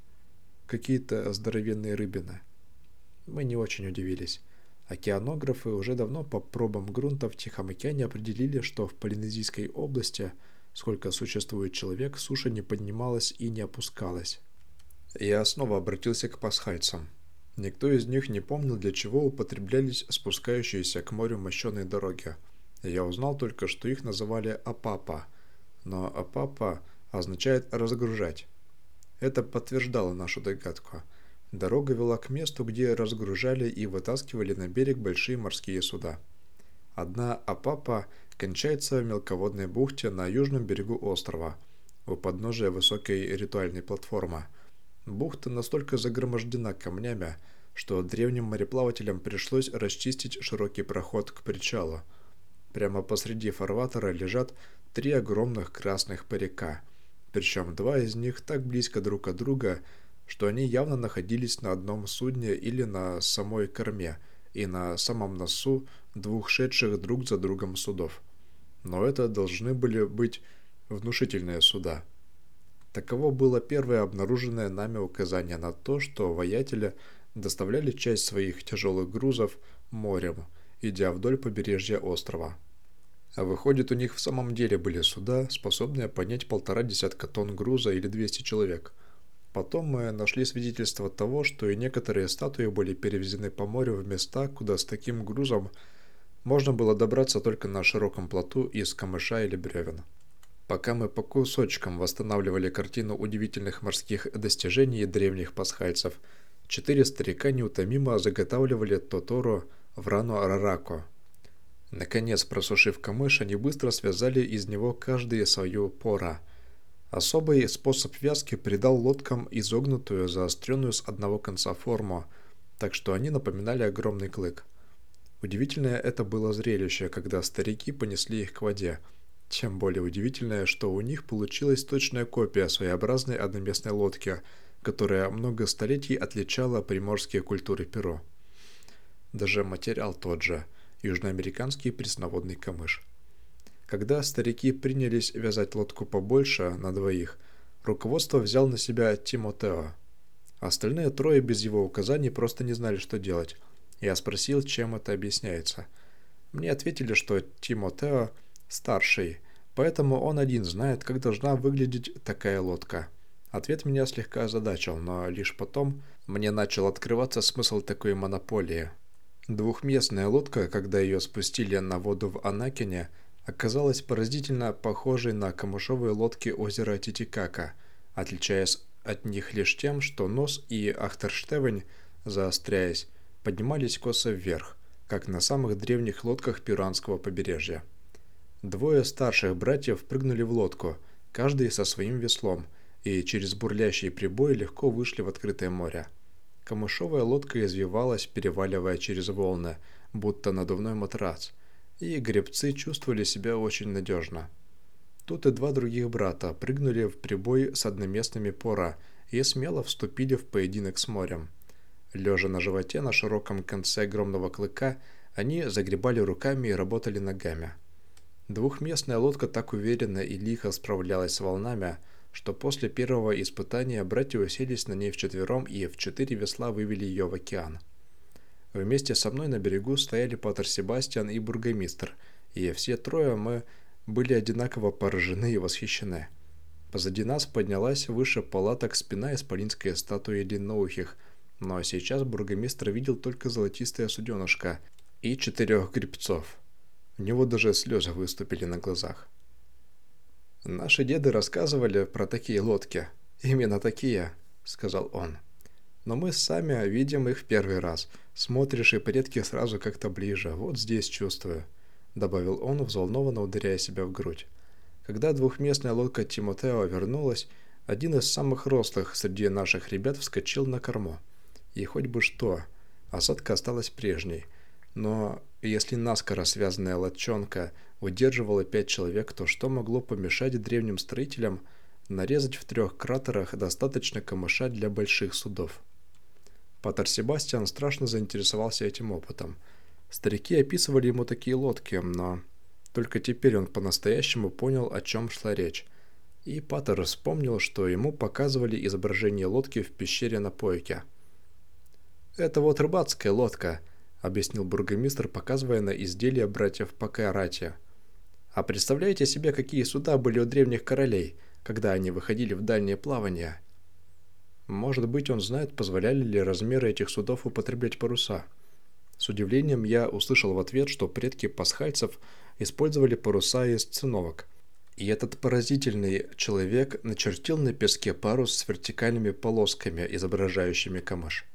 какие-то здоровенные рыбины. Мы не очень удивились. Океанографы уже давно по пробам грунта в Тихом океане определили, что в Полинезийской области, сколько существует человек, суша не поднималась и не опускалась. Я снова обратился к пасхальцам. Никто из них не помнил, для чего употреблялись спускающиеся к морю мощеные дороги. Я узнал только, что их называли «апапа», но «апапа» означает «разгружать». Это подтверждало нашу догадку. Дорога вела к месту, где разгружали и вытаскивали на берег большие морские суда. Одна «апапа» кончается в мелководной бухте на южном берегу острова, у подножия высокой ритуальной платформы – Бухта настолько загромождена камнями, что древним мореплавателям пришлось расчистить широкий проход к причалу. Прямо посреди фарватера лежат три огромных красных парика, причем два из них так близко друг от друга, что они явно находились на одном судне или на самой корме и на самом носу двух шедших друг за другом судов. Но это должны были быть внушительные суда – Таково было первое обнаруженное нами указание на то, что воятели доставляли часть своих тяжелых грузов морем, идя вдоль побережья острова. А выходит, у них в самом деле были суда, способные поднять полтора десятка тонн груза или 200 человек. Потом мы нашли свидетельство того, что и некоторые статуи были перевезены по морю в места, куда с таким грузом можно было добраться только на широком плоту из камыша или бревен. Пока мы по кусочкам восстанавливали картину удивительных морских достижений древних пасхальцев, четыре старика неутомимо заготавливали Тоторо в рану Арарако. Наконец, просушив камыш, они быстро связали из него каждый свою пора. Особый способ вязки придал лодкам изогнутую, заостренную с одного конца форму, так что они напоминали огромный клык. Удивительное это было зрелище, когда старики понесли их к воде – тем более удивительное, что у них получилась точная копия своеобразной одноместной лодки, которая много столетий отличала приморские культуры Перо. Даже материал тот же – южноамериканский пресноводный камыш. Когда старики принялись вязать лодку побольше, на двоих, руководство взял на себя Тимотео. Остальные трое без его указаний просто не знали, что делать. Я спросил, чем это объясняется. Мне ответили, что Тимотео – старший, поэтому он один знает, как должна выглядеть такая лодка. Ответ меня слегка озадачил, но лишь потом мне начал открываться смысл такой монополии. Двухместная лодка, когда ее спустили на воду в Анакине, оказалась поразительно похожей на камышовые лодки озера Титикака, отличаясь от них лишь тем, что нос и ахтерштевень, заостряясь, поднимались косо вверх, как на самых древних лодках Пиранского побережья. Двое старших братьев прыгнули в лодку, каждый со своим веслом, и через бурлящий прибой легко вышли в открытое море. Камышовая лодка извивалась, переваливая через волны, будто надувной матрас, и гребцы чувствовали себя очень надежно. Тут и два других брата прыгнули в прибой с одноместными пора и смело вступили в поединок с морем. Лежа на животе на широком конце огромного клыка, они загребали руками и работали ногами. Двухместная лодка так уверенно и лихо справлялась с волнами, что после первого испытания братья уселись на ней вчетвером и в четыре весла вывели ее в океан. Вместе со мной на берегу стояли Патер Себастьян и бургомистр, и все трое мы были одинаково поражены и восхищены. Позади нас поднялась выше палаток спина исполинской статуи длинноухих, но сейчас бургомистр видел только золотистое суденышко и четырех гребцов – у него даже слезы выступили на глазах. «Наши деды рассказывали про такие лодки. Именно такие», — сказал он. «Но мы сами видим их в первый раз. Смотришь, и предки сразу как-то ближе. Вот здесь чувствую», — добавил он, взволнованно ударяя себя в грудь. Когда двухместная лодка Тимотео вернулась, один из самых рослых среди наших ребят вскочил на корму. И хоть бы что, осадка осталась прежней — но если наскоро связанная лодчонка удерживала пять человек, то что могло помешать древним строителям нарезать в трех кратерах достаточно камыша для больших судов? Патер Себастьян страшно заинтересовался этим опытом. Старики описывали ему такие лодки, но только теперь он по-настоящему понял, о чем шла речь. И Паттер вспомнил, что ему показывали изображение лодки в пещере на Пойке. «Это вот рыбацкая лодка», объяснил бургомистр, показывая на изделия братьев Пакарати. А представляете себе, какие суда были у древних королей, когда они выходили в дальнее плавание? Может быть, он знает, позволяли ли размеры этих судов употреблять паруса. С удивлением я услышал в ответ, что предки пасхальцев использовали паруса из циновок. И этот поразительный человек начертил на песке парус с вертикальными полосками, изображающими камыш.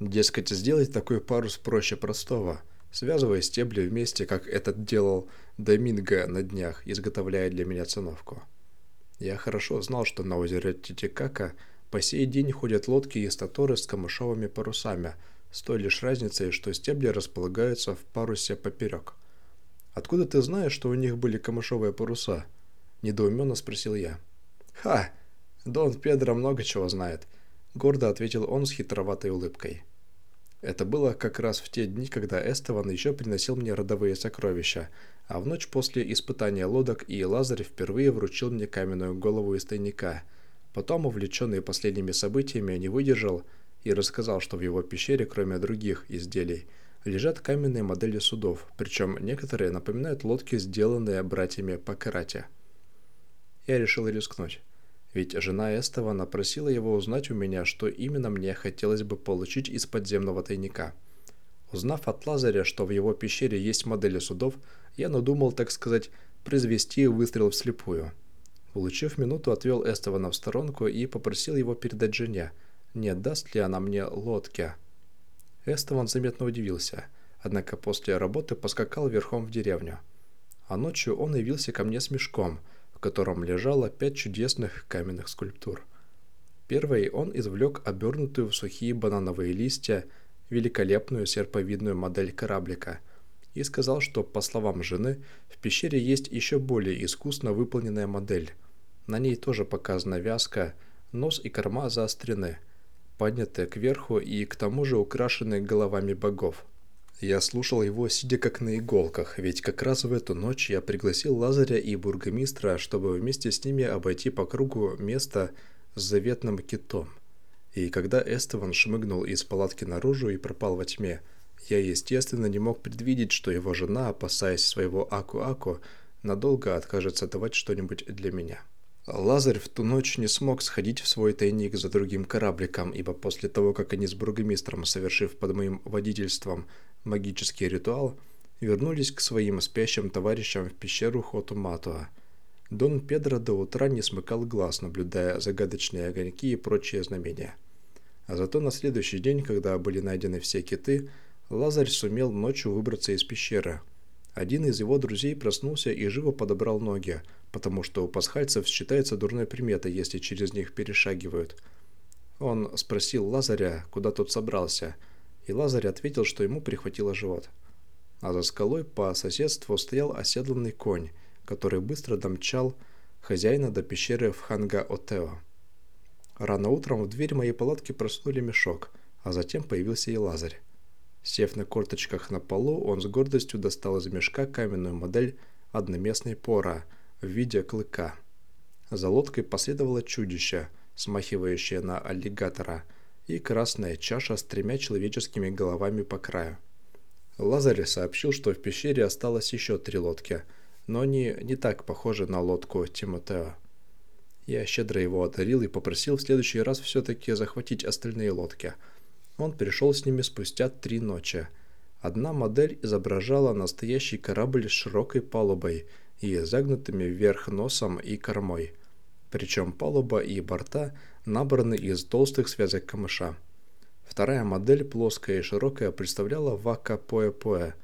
Дескать, сделать такой парус проще простого, связывая стебли вместе, как этот делал Доминго на днях, изготовляя для меня циновку. Я хорошо знал, что на озере Титикака по сей день ходят лодки из таторы с камышовыми парусами, с той лишь разницей, что стебли располагаются в парусе поперек. «Откуда ты знаешь, что у них были камышовые паруса?» – недоуменно спросил я. «Ха! Дон Педро много чего знает», – гордо ответил он с хитроватой улыбкой. Это было как раз в те дни, когда Эстеван еще приносил мне родовые сокровища, а в ночь после испытания лодок и Лазарь впервые вручил мне каменную голову из тайника. Потом, увлеченный последними событиями, не выдержал и рассказал, что в его пещере, кроме других изделий, лежат каменные модели судов, причем некоторые напоминают лодки, сделанные братьями по карате. Я решил рискнуть. Ведь жена Эстована просила его узнать у меня, что именно мне хотелось бы получить из подземного тайника. Узнав от Лазаря, что в его пещере есть модели судов, я надумал, так сказать, произвести выстрел вслепую. Получив минуту, отвел Эстована в сторонку и попросил его передать жене, не даст ли она мне лодки. Эстован заметно удивился, однако после работы поскакал верхом в деревню. А ночью он явился ко мне с мешком – в котором лежало пять чудесных каменных скульптур. Первой он извлек обернутую в сухие банановые листья великолепную серповидную модель кораблика и сказал, что, по словам жены, в пещере есть еще более искусно выполненная модель. На ней тоже показана вязка, нос и корма заострены, поднятые кверху и к тому же украшены головами богов. Я слушал его, сидя как на иголках, ведь как раз в эту ночь я пригласил Лазаря и бургомистра, чтобы вместе с ними обойти по кругу место с заветным китом. И когда Эстеван шмыгнул из палатки наружу и пропал во тьме, я, естественно, не мог предвидеть, что его жена, опасаясь своего Аку-Аку, надолго откажется давать что-нибудь для меня. Лазарь в ту ночь не смог сходить в свой тайник за другим корабликом, ибо после того, как они с бургомистром, совершив под моим водительством магический ритуал, вернулись к своим спящим товарищам в пещеру Хоту-Матуа. Дон Педро до утра не смыкал глаз, наблюдая загадочные огоньки и прочие знамения. А зато на следующий день, когда были найдены все киты, Лазарь сумел ночью выбраться из пещеры. Один из его друзей проснулся и живо подобрал ноги, потому что у пасхальцев считается дурной приметой, если через них перешагивают. Он спросил Лазаря, куда тот собрался – и Лазарь ответил, что ему прихватило живот. А за скалой по соседству стоял оседланный конь, который быстро домчал хозяина до пещеры в Ханга-Отео. Рано утром в дверь моей палатки проснули мешок, а затем появился и Лазарь. Сев на корточках на полу, он с гордостью достал из мешка каменную модель одноместной пора в виде клыка. За лодкой последовало чудище, смахивающее на аллигатора – и красная чаша с тремя человеческими головами по краю. Лазарь сообщил, что в пещере осталось еще три лодки, но они не так похожи на лодку Тимотео. Я щедро его одарил и попросил в следующий раз все-таки захватить остальные лодки. Он пришел с ними спустя три ночи. Одна модель изображала настоящий корабль с широкой палубой и загнутыми вверх носом и кормой. Причем палуба и борта набраны из толстых связок камыша. Вторая модель, плоская и широкая, представляла вака поэ-поэ,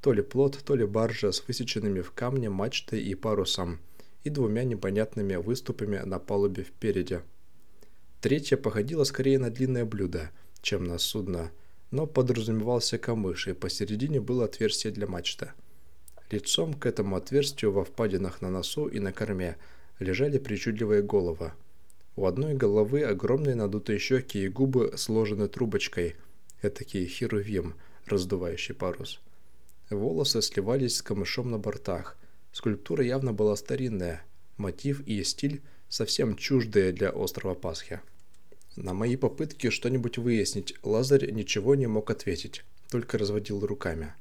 то ли плот, то ли баржа с высеченными в камне мачтой и парусом, и двумя непонятными выступами на палубе впереди. Третья походила скорее на длинное блюдо, чем на судно, но подразумевался камыш, и посередине было отверстие для мачты. Лицом к этому отверстию во впадинах на носу и на корме лежали причудливые головы – у одной головы огромные надутые щеки и губы сложены трубочкой, этакий херувим, раздувающий парус. Волосы сливались с камышом на бортах. Скульптура явно была старинная, мотив и стиль совсем чуждые для острова Пасхи. На мои попытки что-нибудь выяснить Лазарь ничего не мог ответить, только разводил руками.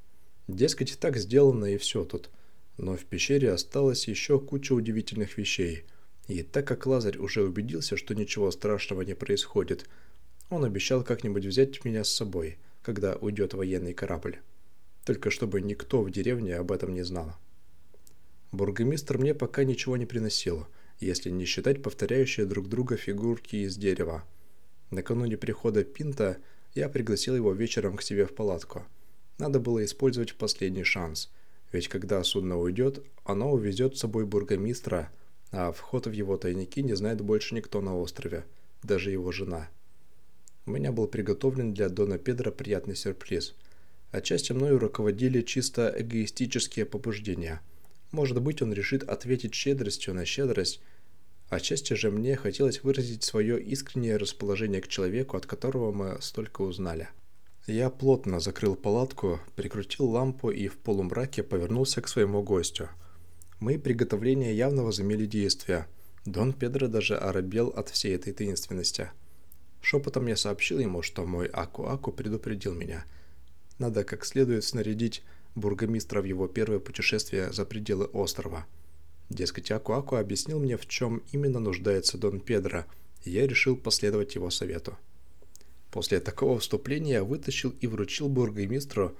Дескать, так сделано и все тут. Но в пещере осталось еще куча удивительных вещей – И так как Лазарь уже убедился, что ничего страшного не происходит, он обещал как-нибудь взять меня с собой, когда уйдет военный корабль. Только чтобы никто в деревне об этом не знал. Бургомистр мне пока ничего не приносил, если не считать повторяющие друг друга фигурки из дерева. Накануне прихода Пинта я пригласил его вечером к себе в палатку. Надо было использовать последний шанс, ведь когда судно уйдет, оно увезет с собой бургомистра, а вход в его тайники не знает больше никто на острове, даже его жена. У меня был приготовлен для Дона Педро приятный сюрприз. Отчасти мною руководили чисто эгоистические побуждения. Может быть, он решит ответить щедростью на щедрость, Отчасти же мне хотелось выразить свое искреннее расположение к человеку, от которого мы столько узнали. Я плотно закрыл палатку, прикрутил лампу и в полумраке повернулся к своему гостю. Мои приготовления явно возымели действие. Дон Педро даже оробел от всей этой таинственности. Шепотом я сообщил ему, что мой Аку-Аку предупредил меня. Надо как следует снарядить бургомистра в его первое путешествие за пределы острова – Дескать, Аку-Аку объяснил мне, в чем именно нуждается Дон Педро, и я решил последовать его совету. После такого вступления я вытащил и вручил бургомистру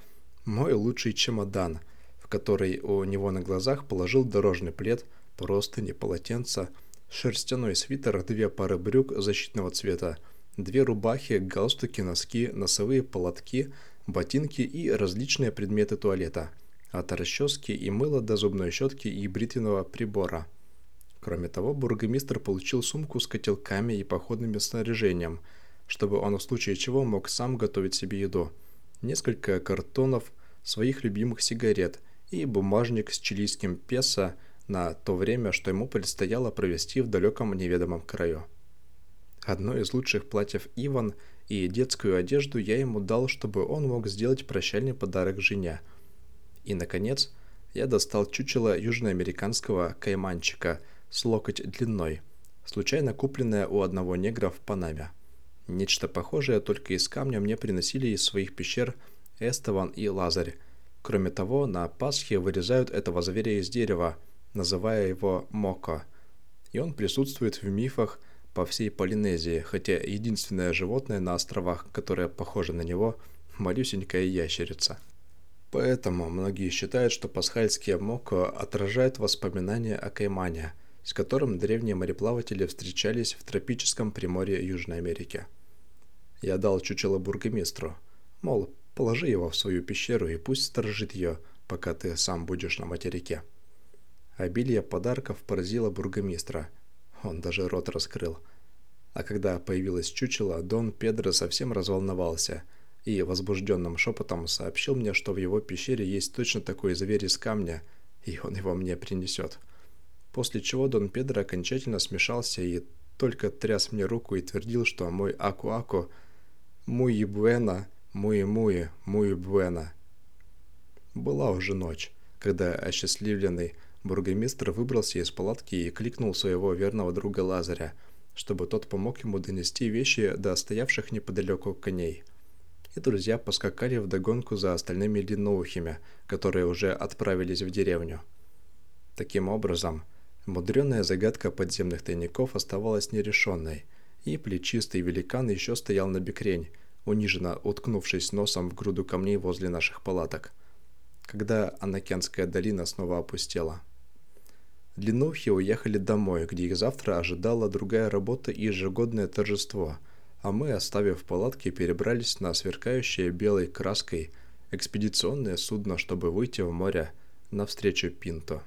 мой лучший чемодан, в который у него на глазах положил дорожный плед, простыни, полотенца, шерстяной свитер, две пары брюк защитного цвета, две рубахи, галстуки, носки, носовые полотки, ботинки и различные предметы туалета – от расчески и мыла до зубной щетки и бритвенного прибора. Кроме того, бургомистр получил сумку с котелками и походным снаряжением, чтобы он в случае чего мог сам готовить себе еду, несколько картонов своих любимых сигарет и бумажник с чилийским песо на то время, что ему предстояло провести в далеком неведомом краю. Одно из лучших платьев Иван и детскую одежду я ему дал, чтобы он мог сделать прощальный подарок жене – и, наконец, я достал чучело южноамериканского кайманчика с локоть длиной, случайно купленное у одного негра в Панаме. Нечто похожее, только из камня мне приносили из своих пещер Эстован и Лазарь. Кроме того, на Пасхе вырезают этого зверя из дерева, называя его Моко. И он присутствует в мифах по всей Полинезии, хотя единственное животное на островах, которое похоже на него, малюсенькая ящерица. Поэтому многие считают, что пасхальские моко отражают воспоминания о Каймане, с которым древние мореплаватели встречались в тропическом приморье Южной Америки. Я дал чучело бургомистру, мол, положи его в свою пещеру и пусть сторожит ее, пока ты сам будешь на материке. Обилие подарков поразило бургомистра. Он даже рот раскрыл. А когда появилось чучело, Дон Педро совсем разволновался – и возбужденным шепотом сообщил мне, что в его пещере есть точно такой зверь из камня, и он его мне принесет. После чего Дон Педро окончательно смешался и только тряс мне руку и твердил, что мой Аку-Аку «Муи буэна, муи-муи, муи буэна». Была уже ночь, когда осчастливленный бургомистр выбрался из палатки и кликнул своего верного друга Лазаря, чтобы тот помог ему донести вещи до стоявших неподалеку коней – и друзья поскакали в догонку за остальными длинноухими, которые уже отправились в деревню. Таким образом, мудреная загадка подземных тайников оставалась нерешенной, и плечистый великан еще стоял на бекрень, униженно уткнувшись носом в груду камней возле наших палаток, когда Анакенская долина снова опустела. Длинноухи уехали домой, где их завтра ожидала другая работа и ежегодное торжество – а мы, оставив палатки, перебрались на сверкающее белой краской экспедиционное судно, чтобы выйти в море навстречу Пинто.